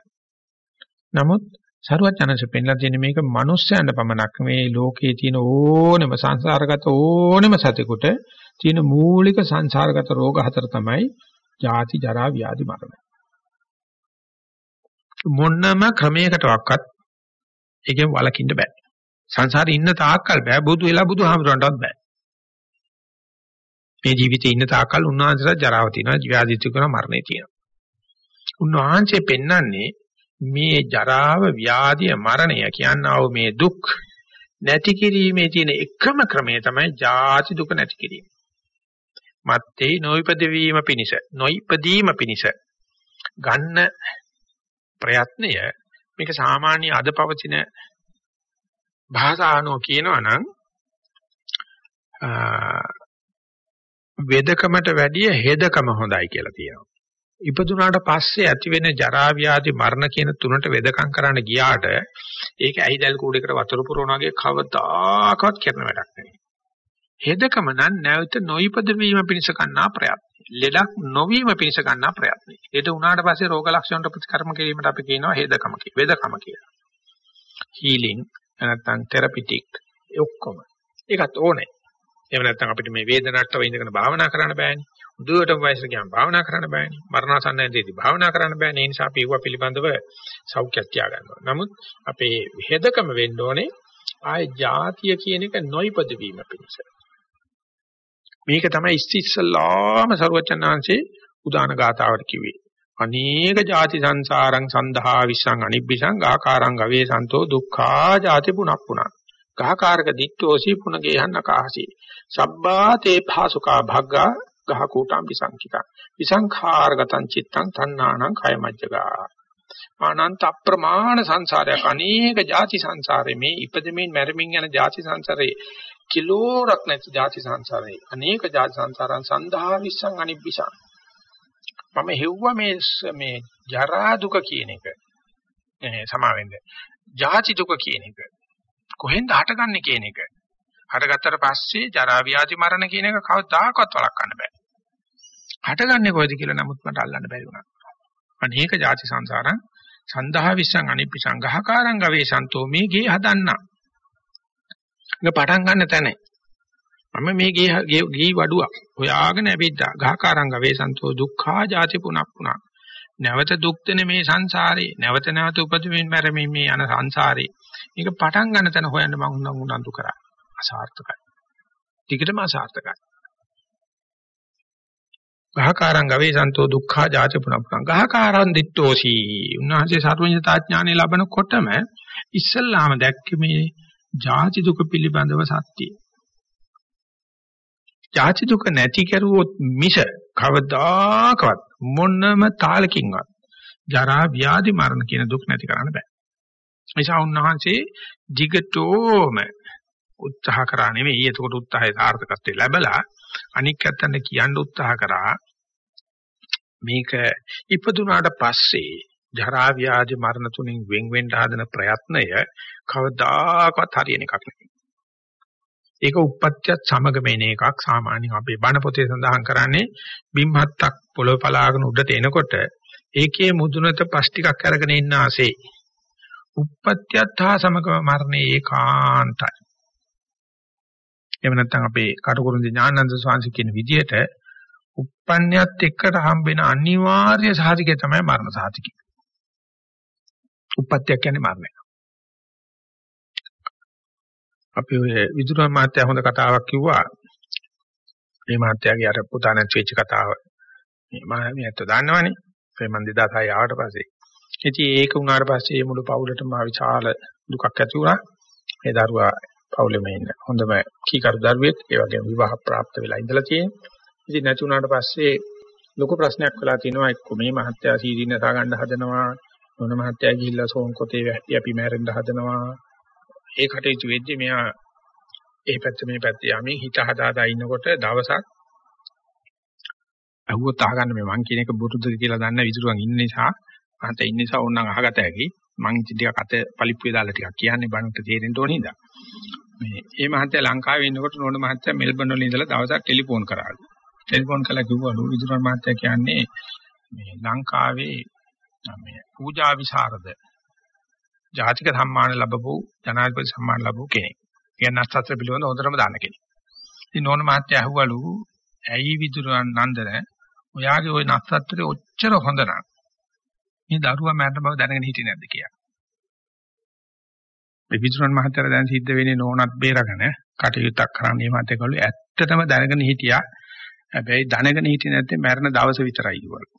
නමුත් සරුවචනංශ පෙන්ලා තියෙන මේක මිනිස්යන්ට පමණක් මේ ලෝකයේ තියෙන ඕනෙම සංසාරගත ඕනෙම සතෙකුට තියෙන මූලික සංසාරගත රෝග හතර තමයි ජාති ජරා ව්‍යාධි මරණ. මොන්නම ක්‍රමයකටවත් ඒකෙන් වළකින්න බෑ. සංසාරේ ඉන්න තාක්කල් බෑ බුදු වෙලා බුදුහාමුදුරන්ටවත් බෑ. මේ ජීවිතේ ඉන්න තාක්කල් උන්වහන්සේලා ජරාව තියෙනවා, ව්‍යාධි තියෙනවා, මරණය තියෙනවා. උන්වහන්සේ පෙන්වන්නේ මේ ජරාව, ව්‍යාධිය, මරණය කියනා වූ මේ දුක් නැති කිරීමේ තියෙන එකම ක්‍රමය තමයි ජාති දුක නැති කිරීම. මත්තේ නොයිපද වීම පිණිස, නොයිපදීම පිණිස ගන්න ප්‍රයත්නය මේක සාමාන්‍ය අද පවතින භාෂානෝ කියනවා නම් වේදකමට වැඩිය හෙදකම හොඳයි කියලා තියෙනවා. ඉපදුනාට පස්සේ ඇති වෙන ජරා ව්‍යාධි මරණ කියන තුනට වෙදකම් කරන්න ගියාට ඒක ඇහිදල් කූඩේකට වතුර පුරවන වගේ කවදාකවත් කරන වැඩක් නෙවෙයි. හෙදකම නම් නැවත නොයිපද වීම පිණිස ගන්නා ප්‍රයත්නය. ලෙඩක් නොවීම පිණිස ගන්නා ප්‍රයත්නය. ලෙඩ වුණාට පස්සේ රෝග ලක්ෂණ ප්‍රතිකර්ම කිරීමට අපි කියනවා හෙදකම කියලා. වෙදකම කියලා. හීලින් නැත්නම් තෙරපිටික් ඒ ඔක්කොම. ඒකත් ඕනේ. එහෙම නැත්නම් අපිට මේ වේදනට්ටව ඉඳගෙන භාවනා කරන්න බෑනේ. උදුවටම වයසට ගියාම භාවනා කරන්න බෑනේ. මරණාසන්නයේදී භාවනා කරන්න බෑනේ. ඒ නිසා අපි ඒව පිළිබඳව සෞඛ්‍යයක් තියාගන්නවා. නමුත් අපේ හෙදකම වෙන්න ඕනේ ආය ಜಾතිය කියන එක නොයිපද වීම පිණිස. මේක තමයි ඉස්ති ඉස්සල්ලාම සරුවචනාංශේ උදාන ගාතාවට කිව්වේ. අනේක ಜಾති සංසාරං සන්දහා විසං අනිබ්බිසං ආකාරං ගවේ සන්තෝ දුක්ඛා ಜಾති පුනප්පුනා. ගහකාරක දික්ඛෝසි පුනගේහන් අකාහසි. සබ්බාතේ භාසුකා භග්ගා ගහකූටම් විසංකිතා. විසංඛාරගතං චිත්තං තණ්හාණං කයමජ්ජගා. අනන්ත අප්‍රමාණ සංසාරයක් අනේක ಜಾති සංසාරේ මේ ඉපදෙමින් මැරෙමින් යන ಜಾති සංසාරේ කිලෝරක් නැති ಜಾති සංසාරේ. අනේක ಜಾති සංසාරයන් සඳහා විශ්සං අනිබ්බිසං මම හෙව්වා මේ මේ ජරා දුක කියන එක. සමාවෙන්ද. ජාති දුක කියන එක. කොහෙන්ද හටගන්නේ කියන එක. හටගත්තට පස්සේ ජරා ව්‍යාධි මරණ කියන එක කවදාකවත් වළක්වන්න බෑ. හටගන්නේ කොහෙද කියලා නමුත් මට අල්ලන්න බැරි වුණා. අනේක ಜಾති සංසාරං සන්දහා විසං අනිප්පි සංඝහකාරං ගවේ සන්තෝ මේ ගේ හදන්නා. ඒක පටන් ගන්න තැන මම මේ ගේ ගේ වඩුවක්. හොයාගෙන ඇවිද්දා. ගහකාරංග වේසන්තෝ දුක්ඛා ජාති පුනප්පුනා නැවත දුක් දෙන මේ සංසාරේ නැවත නැවත උපදින්න මැරෙමින් මේ යන සංසාරේ. මේක පටන් ගන්න තැන හොයන්න මම උනම් උනන්දු කරා. අසාර්ථකයි. ටිකටම අසාර්ථකයි. ගහකාරං ගවේසන්තෝ දුක්ඛා ජාති පුනප්පුනා ගහකාරං දිට්ඨෝසි. උන්වහන්සේ සර්වඥතා ඥානෙ ලැබනකොටම ඉස්සල්ලාම දැක්කේ මේ ජාති දුක පිළිබඳව සත්‍යය ජාති දුක නැති කරුවොත් මිස කවදාකවත් මොනම තාලකින්වත් ජරා ව්‍යාධි මරණ කියන දුක් නැති කරන්න බෑ. නිසා උන්වහන්සේ jigatoම උත්සාහ කරා නෙවෙයි. එතකොට උත්සාහය සාර්ථකත්වයේ ලැබලා අනික් ඇත්තන්ට කියන්න උත්සාහ කරා මේක ඉපදුනාට පස්සේ ජරා ව්‍යාධි මරණ තුنين වෙන් වෙන්න හදන ප්‍රයත්නය කවදාකවත් හරියන එකක් නෙවෙයි. ඒක උපත්ත්‍යත් සමගම එන එකක් සාමාන්‍යයෙන් අපේ බණ පොතේ සඳහන් කරන්නේ බිම්හත්තක් පොළොව පලාගෙන උඩට එනකොට ඒකේ මුදුනට පස් ටිකක් අරගෙන ඉන්න ආසේ. උපත්ත්‍යත් හා සමගම මරණේ ඒකාන්තයි. එහෙම නැත්නම් අපේ කටුකුරුන්ද ඥානන්ද ස්වාමීන් කියන විදිහට උප්පන්නයත් එක්කට හම්බෙන අනිවාර්ය සාධකය තමයි මරණ සාධකය. උප්පත්තියක් කියන්නේ මරණය. අපි ඔය විදුරන් මහත්තයා හොඳ කතාවක් කිව්වා. මේ මහත්තයාගේ අර පුතා නැති වෙච්ච කතාව. මේ මම මේ ඇත්ත දන්නවනේ. ඒ මන් 2006 ආවට පස්සේ. ඉතින් ඒක වුණාට පස්සේ මේ මුළු පවුලටම මා විශාල දුකක් ඇති වුණා. මේ දරුවා පවුලෙම ඉන්න හොඳම කීකරු දරුවෙක්. ඒ වගේම විවාහ ප්‍රාප්ත වෙලා ඉඳලා තියෙනවා. ඉතින් නැති වුණාට පස්සේ ලොකු ප්‍රශ්නයක් වෙලා තිනවා එක්ක මේ මහත්තයා සීදීන සා ගන්න හදනවා. මොන මහත්තයා ගිහිල්ලා සෝන් කොතේ වැටි අපි මැරෙන්න හදනවා. ඒ කටයුතු වෙද්දී මෙයා ඒ පැත්ත මේ පැත්ත යමින් හිත හදාදා ඉන්නකොට දවසක් අහුවත් අහගන්න මේ මං කියන එක බුරුද්ද කියලා දන්න විදුරුවන් ඉන්න නිසා අහත ඉන්න නිසා ඕනනම් අහගත හැකි. මං ඉතින් ටිකක් අත පලිප්පුවේ දාලා ටිකක් කියන්නේ බණට තේරෙන්න ඕන හින්දා. මේ මේ මහත්තයා ලංකාවේ ඉන්නකොට නෝන මහත්තයා මෙල්බන් වල ඉඳලා දවසක් ටෙලිෆෝන් කරාලු. ටෙලිෆෝන් කළා කිව්වලු විදුරන් මහත්තයා කියන්නේ මේ ලංකාවේ මේ පූජා විසරද ජාතික සම්මාන ලැබපු ජනාධිපති සම්මාන ලැබපු කෙනෙක්. කියන අස්තත්‍ර පිළිබඳ හොඳටම දන්න කෙනෙක්. ඉතින් නෝන මහත්තයා අහුවලු ඇයි විදුරන් නන්දන ඔයාගේ ওই නස්සත්‍රේ ඔච්චර හොඳ නම් මේ දරුවා මරණ බව දැනගෙන හිටියේ නැද්ද කියලා. මේ විදුරන් මහත්තයා දැන් සිද්ධ වෙන්නේ නෝනත් බේරගෙන කටයුත්තක් කරන්න මේ මහත්තයා ඇත්තටම දැනගෙන හිටියා. හැබැයි දැනගෙන හිටියේ නැත්නම් මරණ දවස විතරයි කිව්වලු.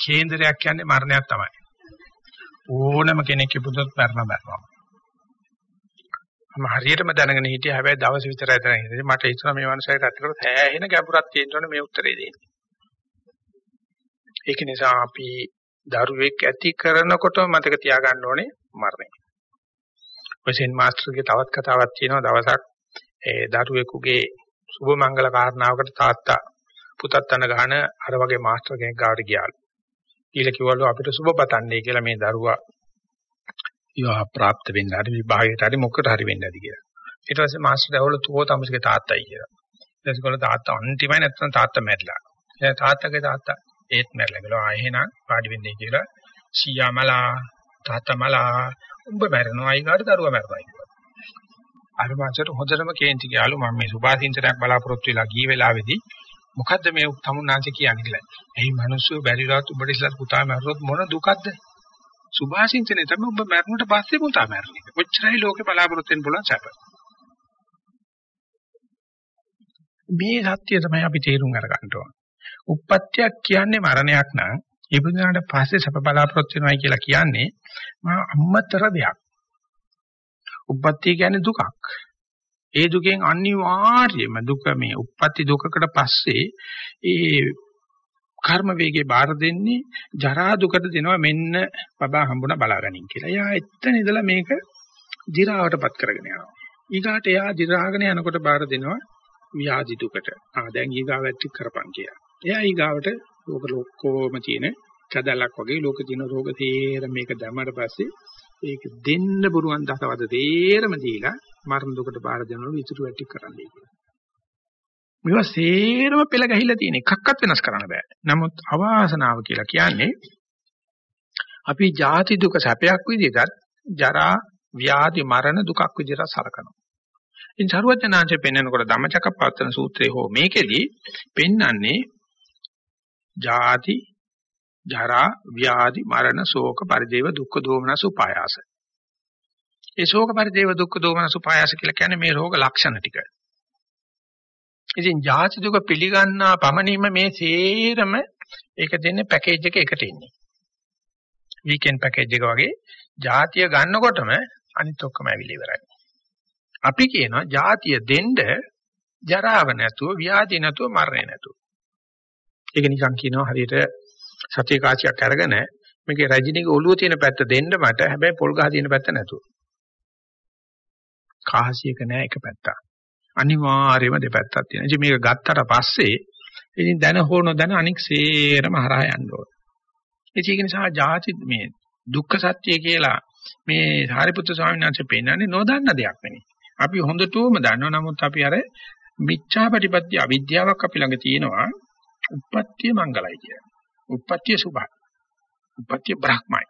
කේන්දරයක් කියන්නේ මරණයක් තමයි. ඕනම කෙනෙක් ඉපදුනොත් මරණ බැලුවා. මම හරියටම දැනගෙන හිටියා හැබැයි දවස් විතරයි දැනගෙන හිටියේ මට හිතුණා මේ මනුස්සයාට අතට සෑහෙන ගැඹුරක් තියෙන්න මේ උත්තරේ දෙන්නේ. ඒක නිසා අපි දරුවෙක් ඇති කරනකොට මතක තියාගන්න ඕනේ මරණය. ඔය සෙන් මාස්ටර්ගේ තවත් කතාවක් තියෙනවා දවසක් ඒ දරුවෙකුගේ සුබ මංගල කාරණාවකට තාත්තා පුතත් අන ගහන අර වගේ මාස්ටර් කෙනෙක් ගාවට ගියාලු. කියලා කිව්වලු අපිට සුබ පතන්නේ කියලා මේ දරුවා විවාහ પ્રાપ્ત වෙන්න හරි විභාගයට හරි මොකකට හරි වෙන්න ඇති කියලා. ඊට පස්සේ මාස්ටර් ඇහුවලු තෝ තමස්ගේ තාත්තයි කියලා. ඊට පස්සේ තාත්තා අන්තිමයි නැත්නම් තාත්තා මැරිලා. එයා තාත්තගේ තාත්තා ඒත් මැරිලා ගලෝ ආ එහෙනම් පාඩි වෙන්නේ කියලා සීයා මලා තාත්තා මලා උඹ මැරෙනවා ඊගාට දරුවා මැරෙනවා කියලා. අර මාසයට හොඳටම කේන්ති ගියාලු මම මේ සුභාසින්චනයක් බලාපොරොත්තු වෙලා ගිය වෙලාවේදී මොකද්ද මේ තමුන්නාංශ කියන්නේ කියලා. එහි මිනිස්සු බැරිලාත් උඹට ඉස්සර පුතා මැරුණොත් මොන දුකක්ද? සුභාසින්චනේ තමයි ඔබ මැරුණට පස්සේ පුතා මැරෙන්නේ. කොච්චරයි ලෝකේ බලාපොරොත්තු වෙන්න පුළුවන් සැප. මේ සත්‍ය තමයි අපි තේරුම් අරගන්න ඕන. උප්පත්තියක් කියන්නේ මරණයක් නම් ඉපදුනාට පස්සේ සැප බලාපොරොත්තු වෙනවයි කියලා කියන්නේ මා අම්මතර දෙයක්. උප්පත්තිය කියන්නේ දුකක්. ඒ දුකෙන් අනිවාර්යයෙන්ම දුක මේ උප්පත්ති දුකකට පස්සේ ඒ කර්ම වේගේ බාර දෙන්නේ ජරා දුකට දෙනවා මෙන්න බබා හම්බුණා බලාගනින් කියලා. එයා එතන ඉඳලා මේක දිරාවටපත් කරගෙන යනවා. ඊගාට එයා දිරාගෙන යනකොට බාර දෙනවා ව්‍යාධි දුකට. ආ දැන් ඊගාවත් කරපන් කියලා. එයා ඊගාවට ලෝක ලොක්කොම තියෙන කදලක් වගේ ලෝකේ තියෙන රෝග තේරම මේක දැමමට පස්සේ ඒක දෙන්න පුරුවන් දසවද තේරම දීලා මරණ දුකට බාර දෙනවා විචුරු වැටි කරන්නයි කියලා. මේවා සේරම පෙළ ගහිලා තියෙන එකක්වත් වෙනස් කරන්න බෑ. නමුත් අවාසනාව කියලා කියන්නේ අපි ජාති දුක සැපයක් විදිහට ජරා ව්‍යාධි මරණ දුකක් විදිහට සලකනවා. ඉතින් සරුවචනාංශය පෙන්වනකොට ධම්මචක්කප්පවත්තන සූත්‍රයේ හෝ මේකෙදී පෙන්වන්නේ ජාති ජරා ව්‍යාධි මරණ ශෝක පරිදේව දුක්ඛ දෝමනස උපායාස. ඒ ශෝක පරිදේව දුක්ඛ දෝමනස උපායාස කියලා කියන්නේ මේ රෝග ලක්ෂණ ටික. ඉතින් ජාති දුක පිළිගන්නා පමණින්ම මේ සේරම ඒක දෙන්නේ පැකේජ් එක එකට ඉන්නේ. වීකෙන්ඩ් පැකේජ් එක වගේ ජාතිය ගන්නකොටම අනිත් ඔක්කොම ඇවිල්ලා ඉවරයි. අපි කියනවා ජාතිය දෙන්න ජරාව නැතුව ව්‍යාධි නැතුව මරණය නැතුව. ඒක නිකන් කියනවා හරියට සතිය කාසියක් අරගෙන මේකේ රජිනිගේ ඔළුව තියෙන පැත්ත දෙන්න මට හැබැයි පොල් ගහ තියෙන පැත්ත නැතුව. කාසියක නෑ එක පැත්තක්. අනිවාර්යයෙන්ම දෙපැත්තක් තියෙනවා. ඉතින් මේක ගත්තට පස්සේ ඉතින් දැන හෝ නොදැන අනික් සේරම හරහා යන්න ඕන. ඒක නිසා ಜಾති මේ දුක්ඛ සත්‍ය කියලා මේ සාරිපුත්‍ර ස්වාමීන් වහන්සේ පෙන්නන්නේ නොදන්න දෙයක් නෙමෙයි. අපි හොඳටම දන්නවා. නමුත් අපි අර මිච්ඡාපටිපත්‍ය අවිද්‍යාවක් අපි ළඟ තියෙනවා. උප්පත්ති මංගලයි කියන්නේ. උප්පත්තිය සුභයි. උප්පත්තිය බ්‍රහ්මයි.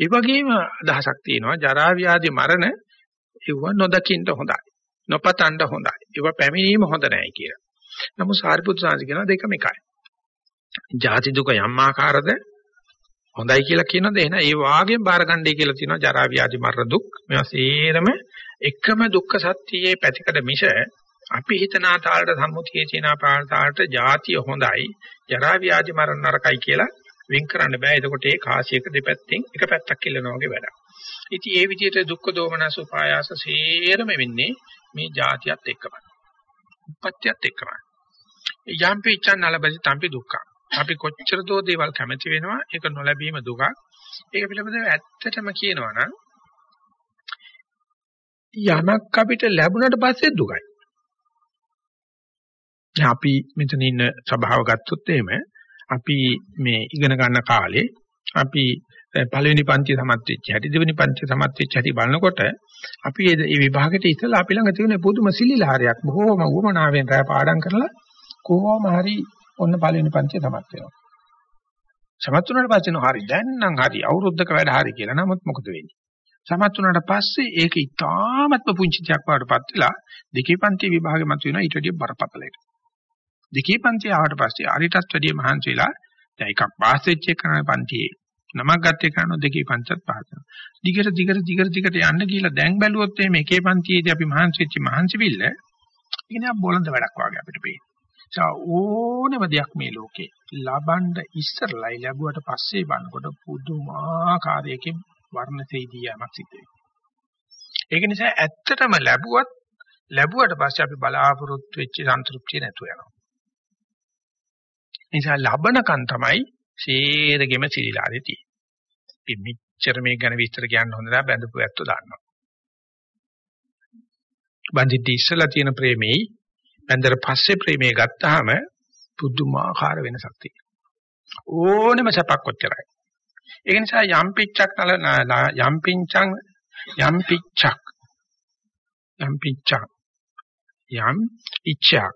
ඒ වගේම අදහසක් තියෙනවා ජරා ව්‍යාධි මරණ ඒව නොදකින්න හොඳයි. නොපතන්න හොඳයි. ඒව පැමිණීම හොඳ නැහැ කියලා. නමුත් සාරිපුත්‍ර සාංශ කියනවා දෙකම එකයි. ජාති දුක යම් ආකාරද හොඳයි කියලා කියනද එහෙනම් ඒ වාගෙන් බාරගන්නයි කියලා තියෙනවා ජරා ව්‍යාධි මරණ දුක්. මේවා සේරම එකම දුක්ඛ සත්‍යයේ පැතිකඩ මිස අපි හිතනා තාලට සම්මුතියේ තියෙන පාතාලට ಜಾතිය හොඳයි ජරා ව්‍යාධි මරණ නරකයි කියලා වෙන් කරන්න බෑ. එතකොට ඒ කාසියක දෙපැත්තෙන් එක පැත්තක් ඉල්ලනවා වගේ වැඩක්. ඉතින් ඒ විදිහට දුක්ඛ දෝමනස උපායාස සේරම වෙන්නේ මේ ಜಾතියත් එක්කමයි. උපත්යත් එක්කමයි. යම්පි ඉච්ඡා නලබසි තම්පි දුක්ඛ. අපි කොච්චර දෝ දේවල් කැමති වෙනවා ඒක නොලැබීම දුකක්. ඒක පිළිබඳව ඇත්තටම කියනවා නම් යමක් අපිට ලැබුණට පස්සේ දුකයි. දැන් අපි මෙතන ඉන්න සභාව ගත්තොත් එහෙම අපි මේ ඉගෙන ගන්න කාලේ අපි පළවෙනි පන්ති සමත් වෙච්ච හැටි දෙවෙනි පන්ති සමත් වෙච්ච හැටි බලනකොට අපි මේ විභාගෙට ඉස්සලා අපි ළඟ තියෙන පුදුම සිලිලහරයක් බොහෝම වමනාවෙන් රැ පාඩම් කරලා කොහොම හරි ඔන්න පළවෙනි පන්ති සමත් වෙනවා. සමත් වුණාට පස්සේ නෝ හරි දැන් නම් හරි අවුරුද්දක වැඩ හරි කියලා. නමුත් මොකද වෙන්නේ? සමත් වුණාට පස්සේ ඒක ඉතාමත්ම පුංචි දෙයක් වඩටපත් වෙලා දෙකේ පන්ති විභාගෙ මත වෙනවා ඊට වඩා බරපතලට. දෙකේ පන්ති ආවට පස්සේ අරිටත් වැඩිය මහන්සි වෙලා දැන් එකක් පාස් වෙච්ච එක කරන පන්තියේ නමක් ගත්තේ කරන දෙකේ පන්තිත් පාස් වෙනවා. දිගට දිගට දිගට දිගට යන්න ගිහිල්ලා දැන් බැලුවොත් මේ එකේ පන්තියේදී අපි මහන්සි වෙච්ච මහන්සි බිල්ල ඉතින් බොළඳ වැඩක් වගේ අපිට පේනවා. ඒ ඕනෙම දෙයක් මේ ලෝකේ ලබන්න ඉස්සරලයි ලැබුවට පස්සේ බලනකොට පුදුමාකාරයකින් වර්ණ තේදීයක් සිද්ධ වෙනවා. ඒක නිසා ඇත්තටම ලැබුවත් ලැබුවට පස්සේ අපි බලාපොරොත්තු වෙච්ච සන්තුෂ්ටිය නැතුව යනවා. නිසා ලබනකන් තමයි ශේරගෙම සිරිලාරේ තියෙන්නේ. ඉතින් මෙච්චර මේ ගැන විස්තර කියන්න හොඳ නැහැ බඳපු ඇත්තෝ දන්නවා. බන්දිටි ඉස්සලා තියෙන ප්‍රේමෙයි බඳර පස්සේ ප්‍රේමේ ගත්තාම පුදුමාකාර වෙනසක් තියෙනවා. ඕනෙම සපක් කොච්චරයි. ඒක නිසා යම් පිච්චක් නල යම් පිංචං යම් පිච්චක් යම් පිච්චක් යම් ඉච්ඡක්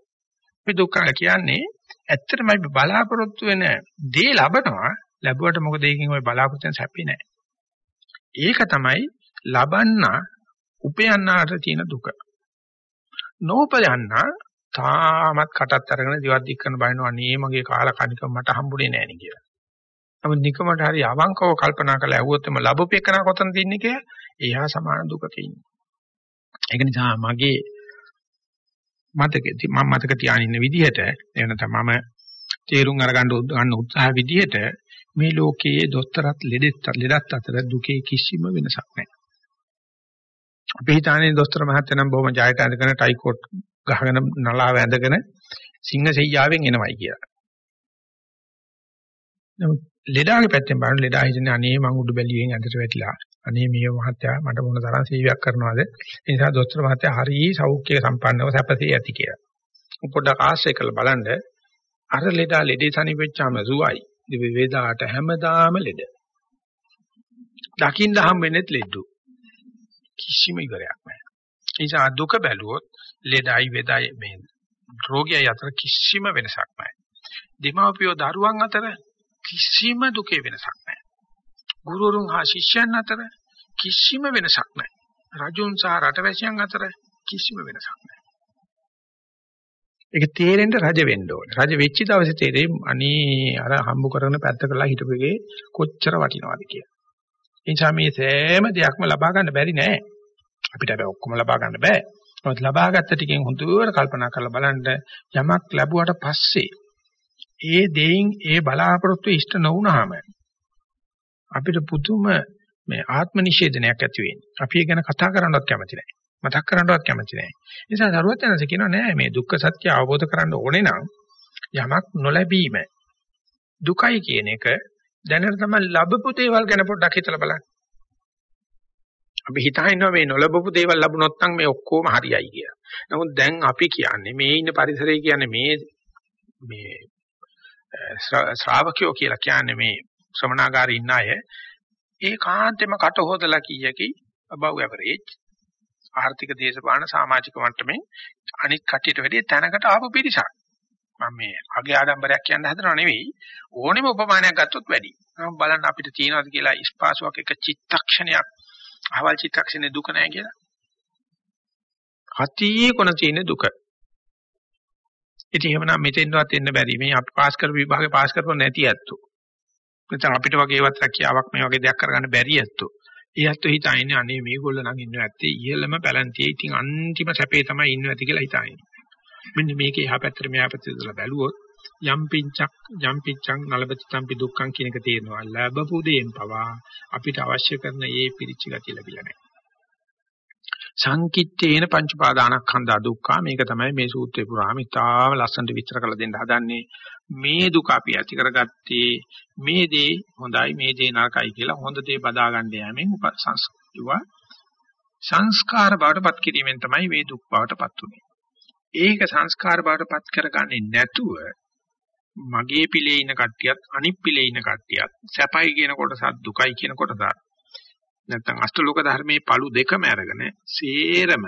මේ දුක කියන්නේ ඇත්තටම අපි බලාපොරොත්තු වෙන දේ ලබනවා ලැබුවට මොකද ඒකෙන් ඔය බලාපොරොත්තු වෙන සැපේ නැහැ. ඒක තමයි ලබන්න උපයන්නාට තියෙන දුක. නෝපයන්න තාමත් කටත් අරගෙන දිවක් දික් කරන බයිනවා අනේ මගේ කාලා කණිකම මට හම්බුනේ නැහැ නේ කියලා. නමුත් නිකමට හරි අවංකව කල්පනා කරලා ඇහුවොත් එම ලැබුපේකන කොතනද ඉන්නේ කියලා එයා සමාන දුකක ඉන්නේ. ඒක නිසා මගේ මතක මම මතක තියාගෙන ඉන්න විදිහට එහෙම නැත්නම් මම තේරුම් අරගන්න ගන්න උත්සාහ විදිහට මේ ලෝකයේ දොස්තරත් ලෙඩෙත් ලෙඩත් අතර දුකේ කිසිම වෙනසක් නැහැ. අපි හිතන්නේ දොස්තර මහත්තයා නම් බොහොම ජයට අඳගෙන ටයි කෝට් ගහගෙන නලාව ඇඳගෙන සිංහ සෙයියාවෙන් එනවයි කියලා. නමුත් ලෙඩාගේ පැත්තෙන් බලන ලෙඩා හිතන්නේ අනේ මං උඩු බැලියෙන් ඇඳට වැටිලා. අනේ මේ මහත්තයා මට මොන තරම් සේවයක් කරනවද? ඒ නිසා දොස්තර මහත්තයා හරි සෞඛ්‍ය සම්පන්නව සැපසේ ඇති කියලා. පොඩ්ඩක් ආශ්‍රය කරලා බලන්න අර ලෙඩා ලෙඩේ තනිවෙච්චාම සුවයි. දිවි වේදාට හැමදාම ලෙඩ. දකින්න හම් වෙන්නේත් ලෙඩු. කිසිම ඉවරයක් නැහැ. ඒ නිසා දුක බැලුවොත් ලෙඩයි වේදයි මේ රෝගියයි අතර කිසිම වෙනසක් නැහැ. දෙමාපියෝ දරුවන් අතර කිසිම දුකේ වෙනසක් නැහැ. ගුරුවරුන් හා ශිෂ්‍යයන් අතර කිසිම වෙනසක් නැහැ. රජුන් සහ රටවැසියන් අතර කිසිම වෙනසක් නැහැ. ඒක තේරෙන්න රජ වෙන්න ඕනේ. රජ වෙච්ච දවසේ තේරෙයි අනේ අර හම්බ කරන පැත්ත කරලා හිටපෙගේ කොච්චර වටිනවද කියලා. ඒ නිසා මේ සෑම දෙයක්ම ලබා ගන්න බැරි නෑ. අපිට හැබැයි ඔක්කොම ලබා ගන්න බෑ. නමුත් ලබාගත්ත ටිකෙන් හොඳට කල්පනා කරලා බලන්න යමක් ලැබුවට පස්සේ ඒ දෙයින් ඒ බලාපොරොත්තු ඉෂ්ට නොවුනහම අපිට පුදුම මේ ආත්ම නිෂේධනයක් ඇති වෙන්නේ. අපි ඒ ගැන කතා කරන්නවත් කැමති නැහැ. මතක් කරන්නවත් කැමති නැහැ. ඒ නිසා දරුවත් යනසේ කියනවා නෑ මේ දුක්ඛ සත්‍ය අවබෝධ කරගන්න ඕනේ නම් යමක් නොලැබීම දුකයි කියන එක දැනට තමයි ලැබපු දේවල් ගැන පොඩ්ඩක් හිතලා බලන්න. අපි හිතා ඉන්නවා මේ නොලබපු දේවල් ලැබුණොත් නම් මේ ඔක්කොම හරියයි කියලා. නමුත් දැන් අපි කියන්නේ මේ ඉන්න පරිසරය කියන්නේ මේ මේ ශ්‍රාවකයෝ කියලා කියන්නේ මේ ශ්‍රමණාගාරේ ඉන්න අය ඒ කාන්තෙම කට හොදලා කීයකි above average ආර්ථික දේශපාලන සමාජික මට්ටමින් අනිත් කටියට වැඩිය තැනකට ආපු පිරිසක්. මම මේ අගේ ආඩම්බරයක් කියන්න හදනව නෙවෙයි ඕනෙම උපමානයක් ගත්තොත් වැඩි. මම බලන්න අපිට තියනවාද කියලා ස්පාසුවක් එක චිත්තක්ෂණයක් අහවල් චිත්තක්ෂණේ දුක නැහැ කියලා. හති කොන තියෙන දුක. ඉතින් එහෙමනම් මෙතෙන්වත් එන්න බැරි. මේ අපි පාස් කරපු විභාගේ පාස් කරපො නැති ඇත්තෝ. නැත්නම් අපිට වගේ ඒවත් රැකියාවක් මේ වගේ දෙයක් කරගන්න බැරි ඇත්තෝ. ඒ ඇත්තෝ හිතන්නේ අනේ මේගොල්ලෝ නම් ඉන්නව ඇත්තේ ඉහළම පැලන්තියේ. ඉතින් අන්තිම සැපේ තමයි ඉන්නව ඇති කියලා හිතන්නේ. මෙන්න මේකේ එහා පැත්තට මෙහා පැත්තට දාලා බැලුවොත් යම් පිංචක් යම් පිංචං නලබති තම්පි දුක්ඛං කියන එක තේරෙනවා. ලැබපු දෙයෙන් පවා අපිට අවශ්‍ය කරන ඒ පිරිච්ච ගතිය ලැබිලා නැහැ. සංකිට්ඨේන පංච පාදානස්කන්ධා දුක්ඛ. මේක තමයි මේ සූත්‍රේ පුරාම ඉතාම ලස්සනට විස්තර කරලා දෙන්න හදන්නේ. මේ දුක අපි ඇති කරගත්තේ මේ දේ හොඳයි මේ දේ නරකයි කියලා හොඳ දේ බදා ගන්න යෑමෙන් සංස්කෘතිවා සංස්කාර බවට පත් කිරීමෙන් තමයි මේ දුක් බවට පත් උනේ. ඒක සංස්කාර බවටපත් කරගන්නේ නැතුව මගේ පිළේ ඉන කට්ටියත් අනිත් පිළේ ඉන කට්ටියත් සැපයි කියන කොටසත් දුකයි කියන කොටසත් නැත්නම් අෂ්ටලෝක ධර්මයේ පළු දෙකම අරගෙන සේරම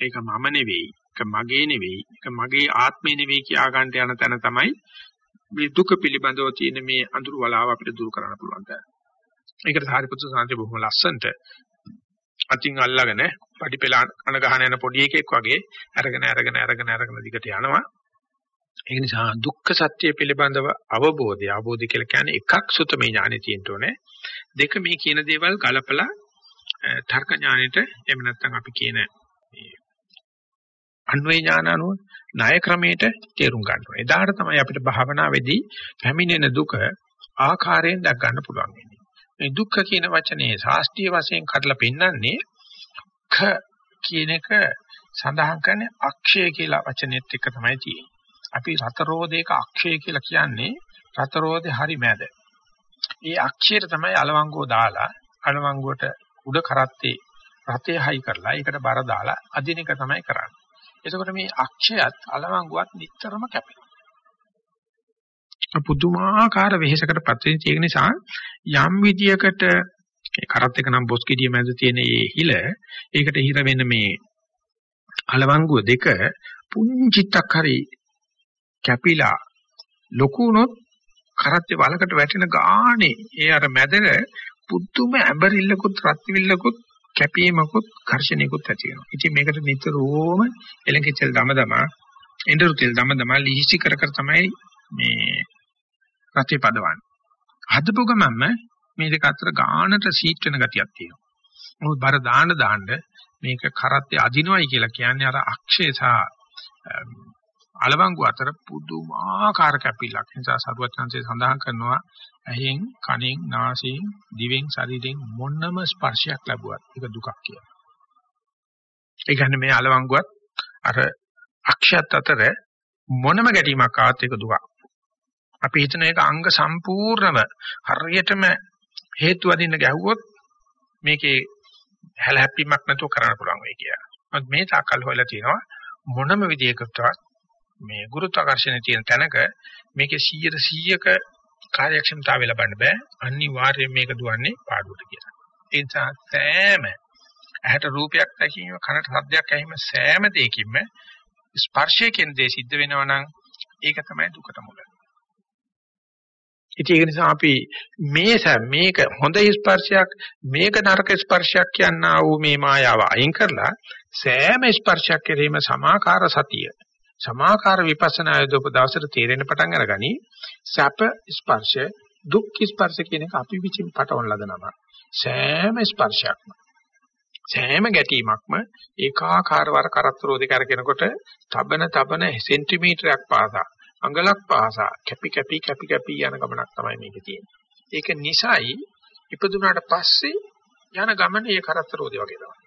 ඒක මම නෙවෙයි ඒක මගේ නෙවෙයි ඒක මගේ ආත්මේ නෙවෙයි කියා ගන්නට යන තැන තමයි මේ දුක පිළිබඳව තියෙන මේ අඳුරු වලාව අපිට දුරු කරන්න පුළුවන් තැන. ඒකට සාරිපුත්‍ර සාන්ති බොහොම ලස්සනට අතින් අල්ලගෙන පඩිපෙළ කන ගහන යන පොඩි එකෙක් වගේ අරගෙන අරගෙන අරගෙන අරගෙන දිගට යනවා. ඒ නිසා දුක්ඛ සත්‍ය පිළිබඳව අවබෝධය අවබෝධය කියලා කියන්නේ එකක් සුතමේ ඥානෙ තියෙන්න ඕනේ. දෙක මේ කියන දේවල් ගලපලා තර්ක ඥානෙට එහෙම නැත්නම් අපි කියන අන්වේ ඥාන අනුව ණය ක්‍රමයට තේරුම් ගන්න ඕනේ. එදාට තමයි අපිට භාවනාවේදී පැමිණෙන දුක ආකාරයෙන් දක් ගන්න පුළුවන් වෙන්නේ. මේ දුක්ඛ කියන වචනේ ශාස්ත්‍රීය වශයෙන් කඩලා පෙන්නන්නේ ඛ කියන එක සඳහන් කරන්නේ අක්ෂය කියලා වචනේත් එක තමයි තියෙන්නේ. අපි රතරෝදේක අක්ෂය කියලා කියන්නේ රතරෝදේ හරි මැද. ඒ අක්ෂයට තමයි අලවංගුව දාලා අලවංගුවට උඩ කරත්තේ රතේ හයි කරලා ඒකට බර දාලා අදින එක තමයි කරන්නේ. එතකොට මේ අක්ෂයත් අලවංගුවත් නිටතරම කැපෙනවා. පුදුමාකාර වෙහෙසකට පත් වෙන ඒක නිසා යම් විදියකට ඒ කරත් එක නම් බොස් කිඩිය මැද තියෙන මේ හිල ඒකට හිර වෙන මේ අලවංගුව දෙක පුංචිත්තක් හරි කැපිලා ලොකු වුණොත් කරත්තේ වලකට වැටෙන ගානේ ඒ අර මැදට පුදුම ඇඹරිල්ලකුත් රත්විල්ලකුත් කැපීමකුත් ඝර්ෂණයකුත් ඇති වෙනවා. ඉතින් මේකට නිතරම එලකිචල් දමදමා එඬරු තෙල් දමදමා ලිහිසි කර කර තමයි මේ රතේ පදවන්නේ. හදපු ගමන්ම මේ දෙක අතර ගානට සීට් වෙන ගතියක් තියෙනවා. මොකද බර දාන්න දාන්න මේක කරත්තේ අදිනවයි කියලා කියන්නේ අර අක්ෂේ සහ අලවංගු අතර පුදුමාකාර කැපිල්ලක්. නිසා සරුවචන්සේ සඳහන් කරනවා ඇහෙන්, කනෙන්, නාසයෙන්, දිවෙන්, ශරීරයෙන් මොනම ස්පර්ශයක් ලැබුවත් ඒක දුකක් කියලා. ඒ කියන්නේ මේ අලවංගුවත් අර අක්ෂයත් අතර මොනම ගැටීමක් ආවත් ඒක දුකක්. අපි හිතන එක අංග සම්පූර්ණව හරියටම හේතු වදින්න ගැහුවොත් මේකේ හැලහැප්පීමක් නැතුව කරන්න පුළුවන් වෙයි කියලා. මොකද මේ තාකල් හොයලා තියෙනවා මොනම විදියකටවත් මේ ගුරුත්වාකර්ෂණය තියෙන තැනක මේකේ 100 100ක කාර්යක්ෂමතාවය ලබන්න බෑ. අනිවාර්යයෙන් මේක දුවන්නේ පාඩුවට කියලා. ඒ නිසා සෑම ඇහැට රූපයක් දැකීම, කනට ශබ්දයක් ඇහිම සෑම දෙයකින්ම ස්පර්ශයෙන් දේ සිද්ධ වෙනවා නම් ඒක තමයි දුකට මුල. ඉතින් ඒක නිසා අපි මේ මේක හොඳ ස්පර්ශයක් මේක නරක ස්පර්ශයක් කියනා වූ මේ මායාව අයින් කරලා සෑම ස්පර්ශයක් කෙරෙහිම සමාකාර සතිය සමාකාර විපස්සනා යොදපු දවසට තේරෙන පටන් අරගනි සැප ස්පර්ශ දුක් ස්පර්ශ කියන එක අපි විචින් පටවන ලද නම සෑම ස්පර්ශයක්ම සෑම ගැටීමක්ම ඒකාකාරවර කරත්තරෝදේ කරගෙනකොට තබන තබන සෙන්ටිමීටරයක් පාසා අඟලක් පාසා කැපි කැපි කැපි කැපි යන ගමනක් තමයි මේකේ තියෙන්නේ. ඒක නිසායි ඉපදුනාට පස්සේ යන ගමන ඒ කරත්තරෝදේ වගේ තමයි.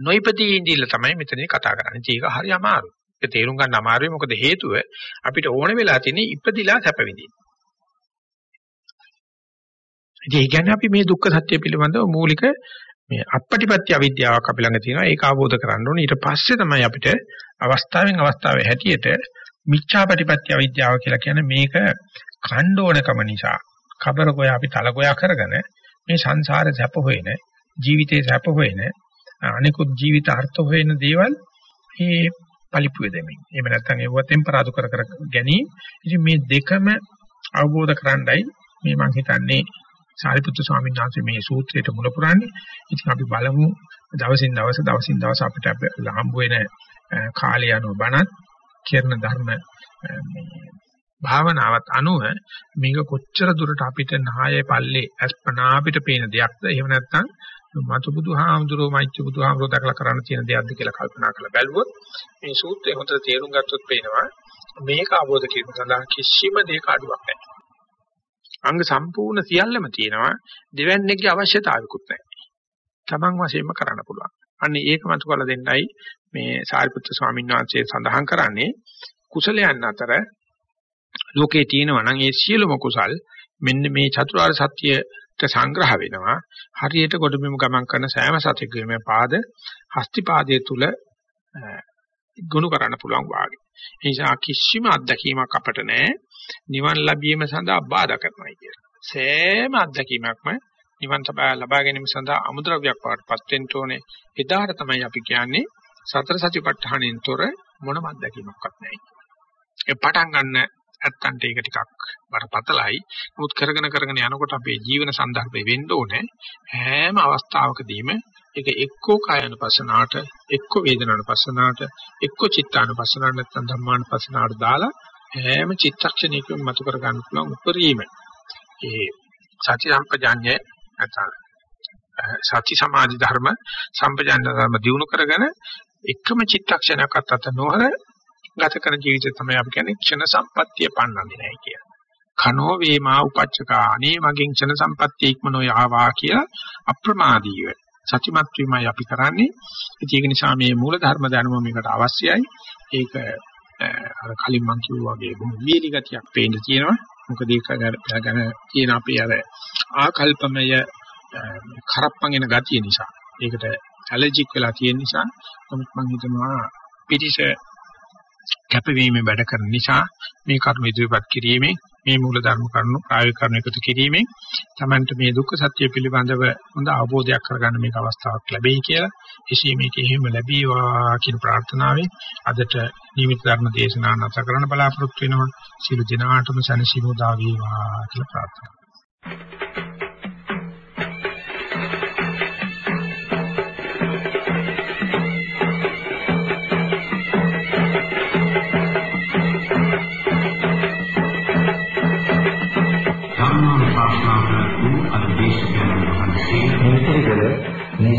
නොයිපදී ඉඳිල්ල තමයි මෙතනදී කතා කරන්නේ. ඒක හරි අමාරුයි. ඒක තේරුම් ගන්න අමාරුයි. මොකද හේතුව අපිට ඕන වෙලා තියෙන්නේ ඉපදිලා සැප විඳින්න. ඉතින් ඒ කියන්නේ අපි මේ දුක්ඛ සත්‍ය පිළිබඳව මූලික මේ අපපටිපත්‍ය අවිද්‍යාවක් අපි ළඟ තියෙනවා ඒක අවබෝධ කරගන්න ඕනේ ඊට පස්සේ තමයි අපිට අවස්ථාවෙන් අවස්ථාවේ හැටියට මිච්ඡාපටිපත්‍ය අවිද්‍යාව කියලා කියන්නේ මේක ඛණ්ඩෝණකම නිසා කබර ගෝය අපි තල ගෝයා කරගෙන මේ සංසාරේ සැප හොයන ජීවිතේ සැප හොයන අනිකුත් ජීවිත අර්ථ හොයන දේවල් මේ පලිප්පු වෙදෙමින් එහෙම නැත්නම් ඒව ටෙම්පරාදු කර කර ගැනීම. ඉතින් මේ දෙකම අවබෝධ කරගන්නයි මේ මම හිතන්නේ සාරිපුත්‍ර ස්වාමීන් වහන්සේ මේ සූත්‍රයට මුල පුරන්නේ. ඉතින් අපි බලමු දවසින් දවස දවසින් දවස අපිට හම්බ වෙන කාලය අනුව බණත් කරන ධර්ම භාවනාවත් අනුව මේක කොච්චර දුරට අපිට නහය පල්ලේ අස්පනා අපිට පේන දෙයක්ද? එහෙම නැත්නම් මතු බුදුහාමුදුරුවෝ මෛත්‍රී බුදුහාමුදුරුවෝ දක්ලා කරන්න තියෙන දෙයක්ද කියලා කල්පනා කරලා බැලුවොත් මේ සූත්‍රය හොඳට තේරුම් ගත්තොත් පේනවා මේක අවබෝධ කිරීම සඳහා කිසිම දෙයක අඩුවක් නැහැ. අංග සම්පූර්ණ සියල්ලම තියෙනවා දෙවන්නේගේ අවශ්‍යතාවයකුත් නැහැ. තමන් වශයෙන්ම කරන්න පුළුවන්. අන්න ඒක මතු කරලා දෙන්නයි මේ සාරිපුත්‍ර ස්වාමීන් වහන්සේ සඳහන් කරන්නේ කුසලයන් අතර ලෝකේ තියෙනවා නම් ඒ සියලුම කුසල් මෙන්න මේ චතුරාර්ය සත්‍යයට සංග්‍රහ වෙනවා. හරියට ගොඩබිම ගමන් කරන සෑම සතෙකුගේම පාද හස්ති පාදයේ තුල ගොනු කරන්න පුළුවන් වාගේ. ඒ නිසා කිසිම අත්දැකීමක් අපට නැහැ නිවන් ලැබීම සඳහා බාධා කරනවා කියලා. සෑම අත්දැකීමක්ම නිවන් ලබා ගැනීම සඳහා අමුද්‍රව්‍යයක් වඩපත් වෙන්න ඕනේ. එදාට තමයි අපි කියන්නේ සතර සතිපට්ඨානෙන් තොර මොනම අත්දැකීමක්වත් නැහැ. ඒ පටන් ගන්න ඇත්තන්ට ඒක ටිකක් බරපතලයි. නමුත් කරගෙන කරගෙන යනකොට අපේ ජීවන සන්දර්භය වෙන්න ඕනේ හැම අවස්ථාවකදීම ඒක එක්කෝ කායනුපස්සනාට, එක්කෝ වේදනානුපස්සනාට, එක්කෝ චිත්තානුපස්සනාට නැත්නම් ධම්මානුපස්සනාට දාලා හැම චිත්තක්ෂණයකම මතු කර ගන්න පුළුවන් උපරිම ඒ සති සම්පජාඤ්ඤය නැත්නම් සති සමාධි ධර්ම සම්පජාඤ්ඤ ධර්ම දිනු කරගෙන එකම චිත්තක්ෂණයක්වත් අත නොහර ගත කරන ජීවිතය තමයි අපි කියන්නේ ක්ෂණ සම්පත්තිය පන්නන්නේ නැහැ කිය. කනෝ වේමා උපච්චකා අනේ මගෙන් ක්ෂණ සම්පත්තිය ඉක්මනෝ යාවා කියලා අප්‍රමාදීව සත්‍යමත් වීමයි අපි කරන්නේ. ඒක නිසා මේ මූල ධර්ම දැනුම මේකට අවශ්‍යයි. ඒක අර කලින් මම කිව්වා වගේ බොහොම වියලි ගතියක් පේන්න තියෙනවා. මොකද ඒක ගැන කියන අපේ අර ආකල්පමය කරප්පන් එන ගතිය නිසා. ඒකට ඇලර්ජික් වෙලා තියෙන නිසා නමුත් මම හිතනවා පිටිස කැපවීමෙන් වැඩ කරන නිසා මේ කර්ම ඉදිරිපත් කිරීමෙන් මේ මූල ධර්ම කරුණු ප්‍රායෝගික කරුණු එකතු කිරීමෙන් තමන්ට මේ දුක්ඛ සත්‍ය පිළිබඳව හොඳ අවබෝධයක් කරගන්න මේක අවස්ථාවක් ලැබෙයි කියලා එසේ මේක එහෙම ලැබීවා කියන ප්‍රාර්ථනාවෙන් අදට නිමිත ධර්ම දේශනාව නැවත කරන්න බලාපොරොත්තු වෙනවා. සියලු දෙනාටම සනසිමු දා වේවා කියලා ප්‍රාර්ථනා නිසිරිගල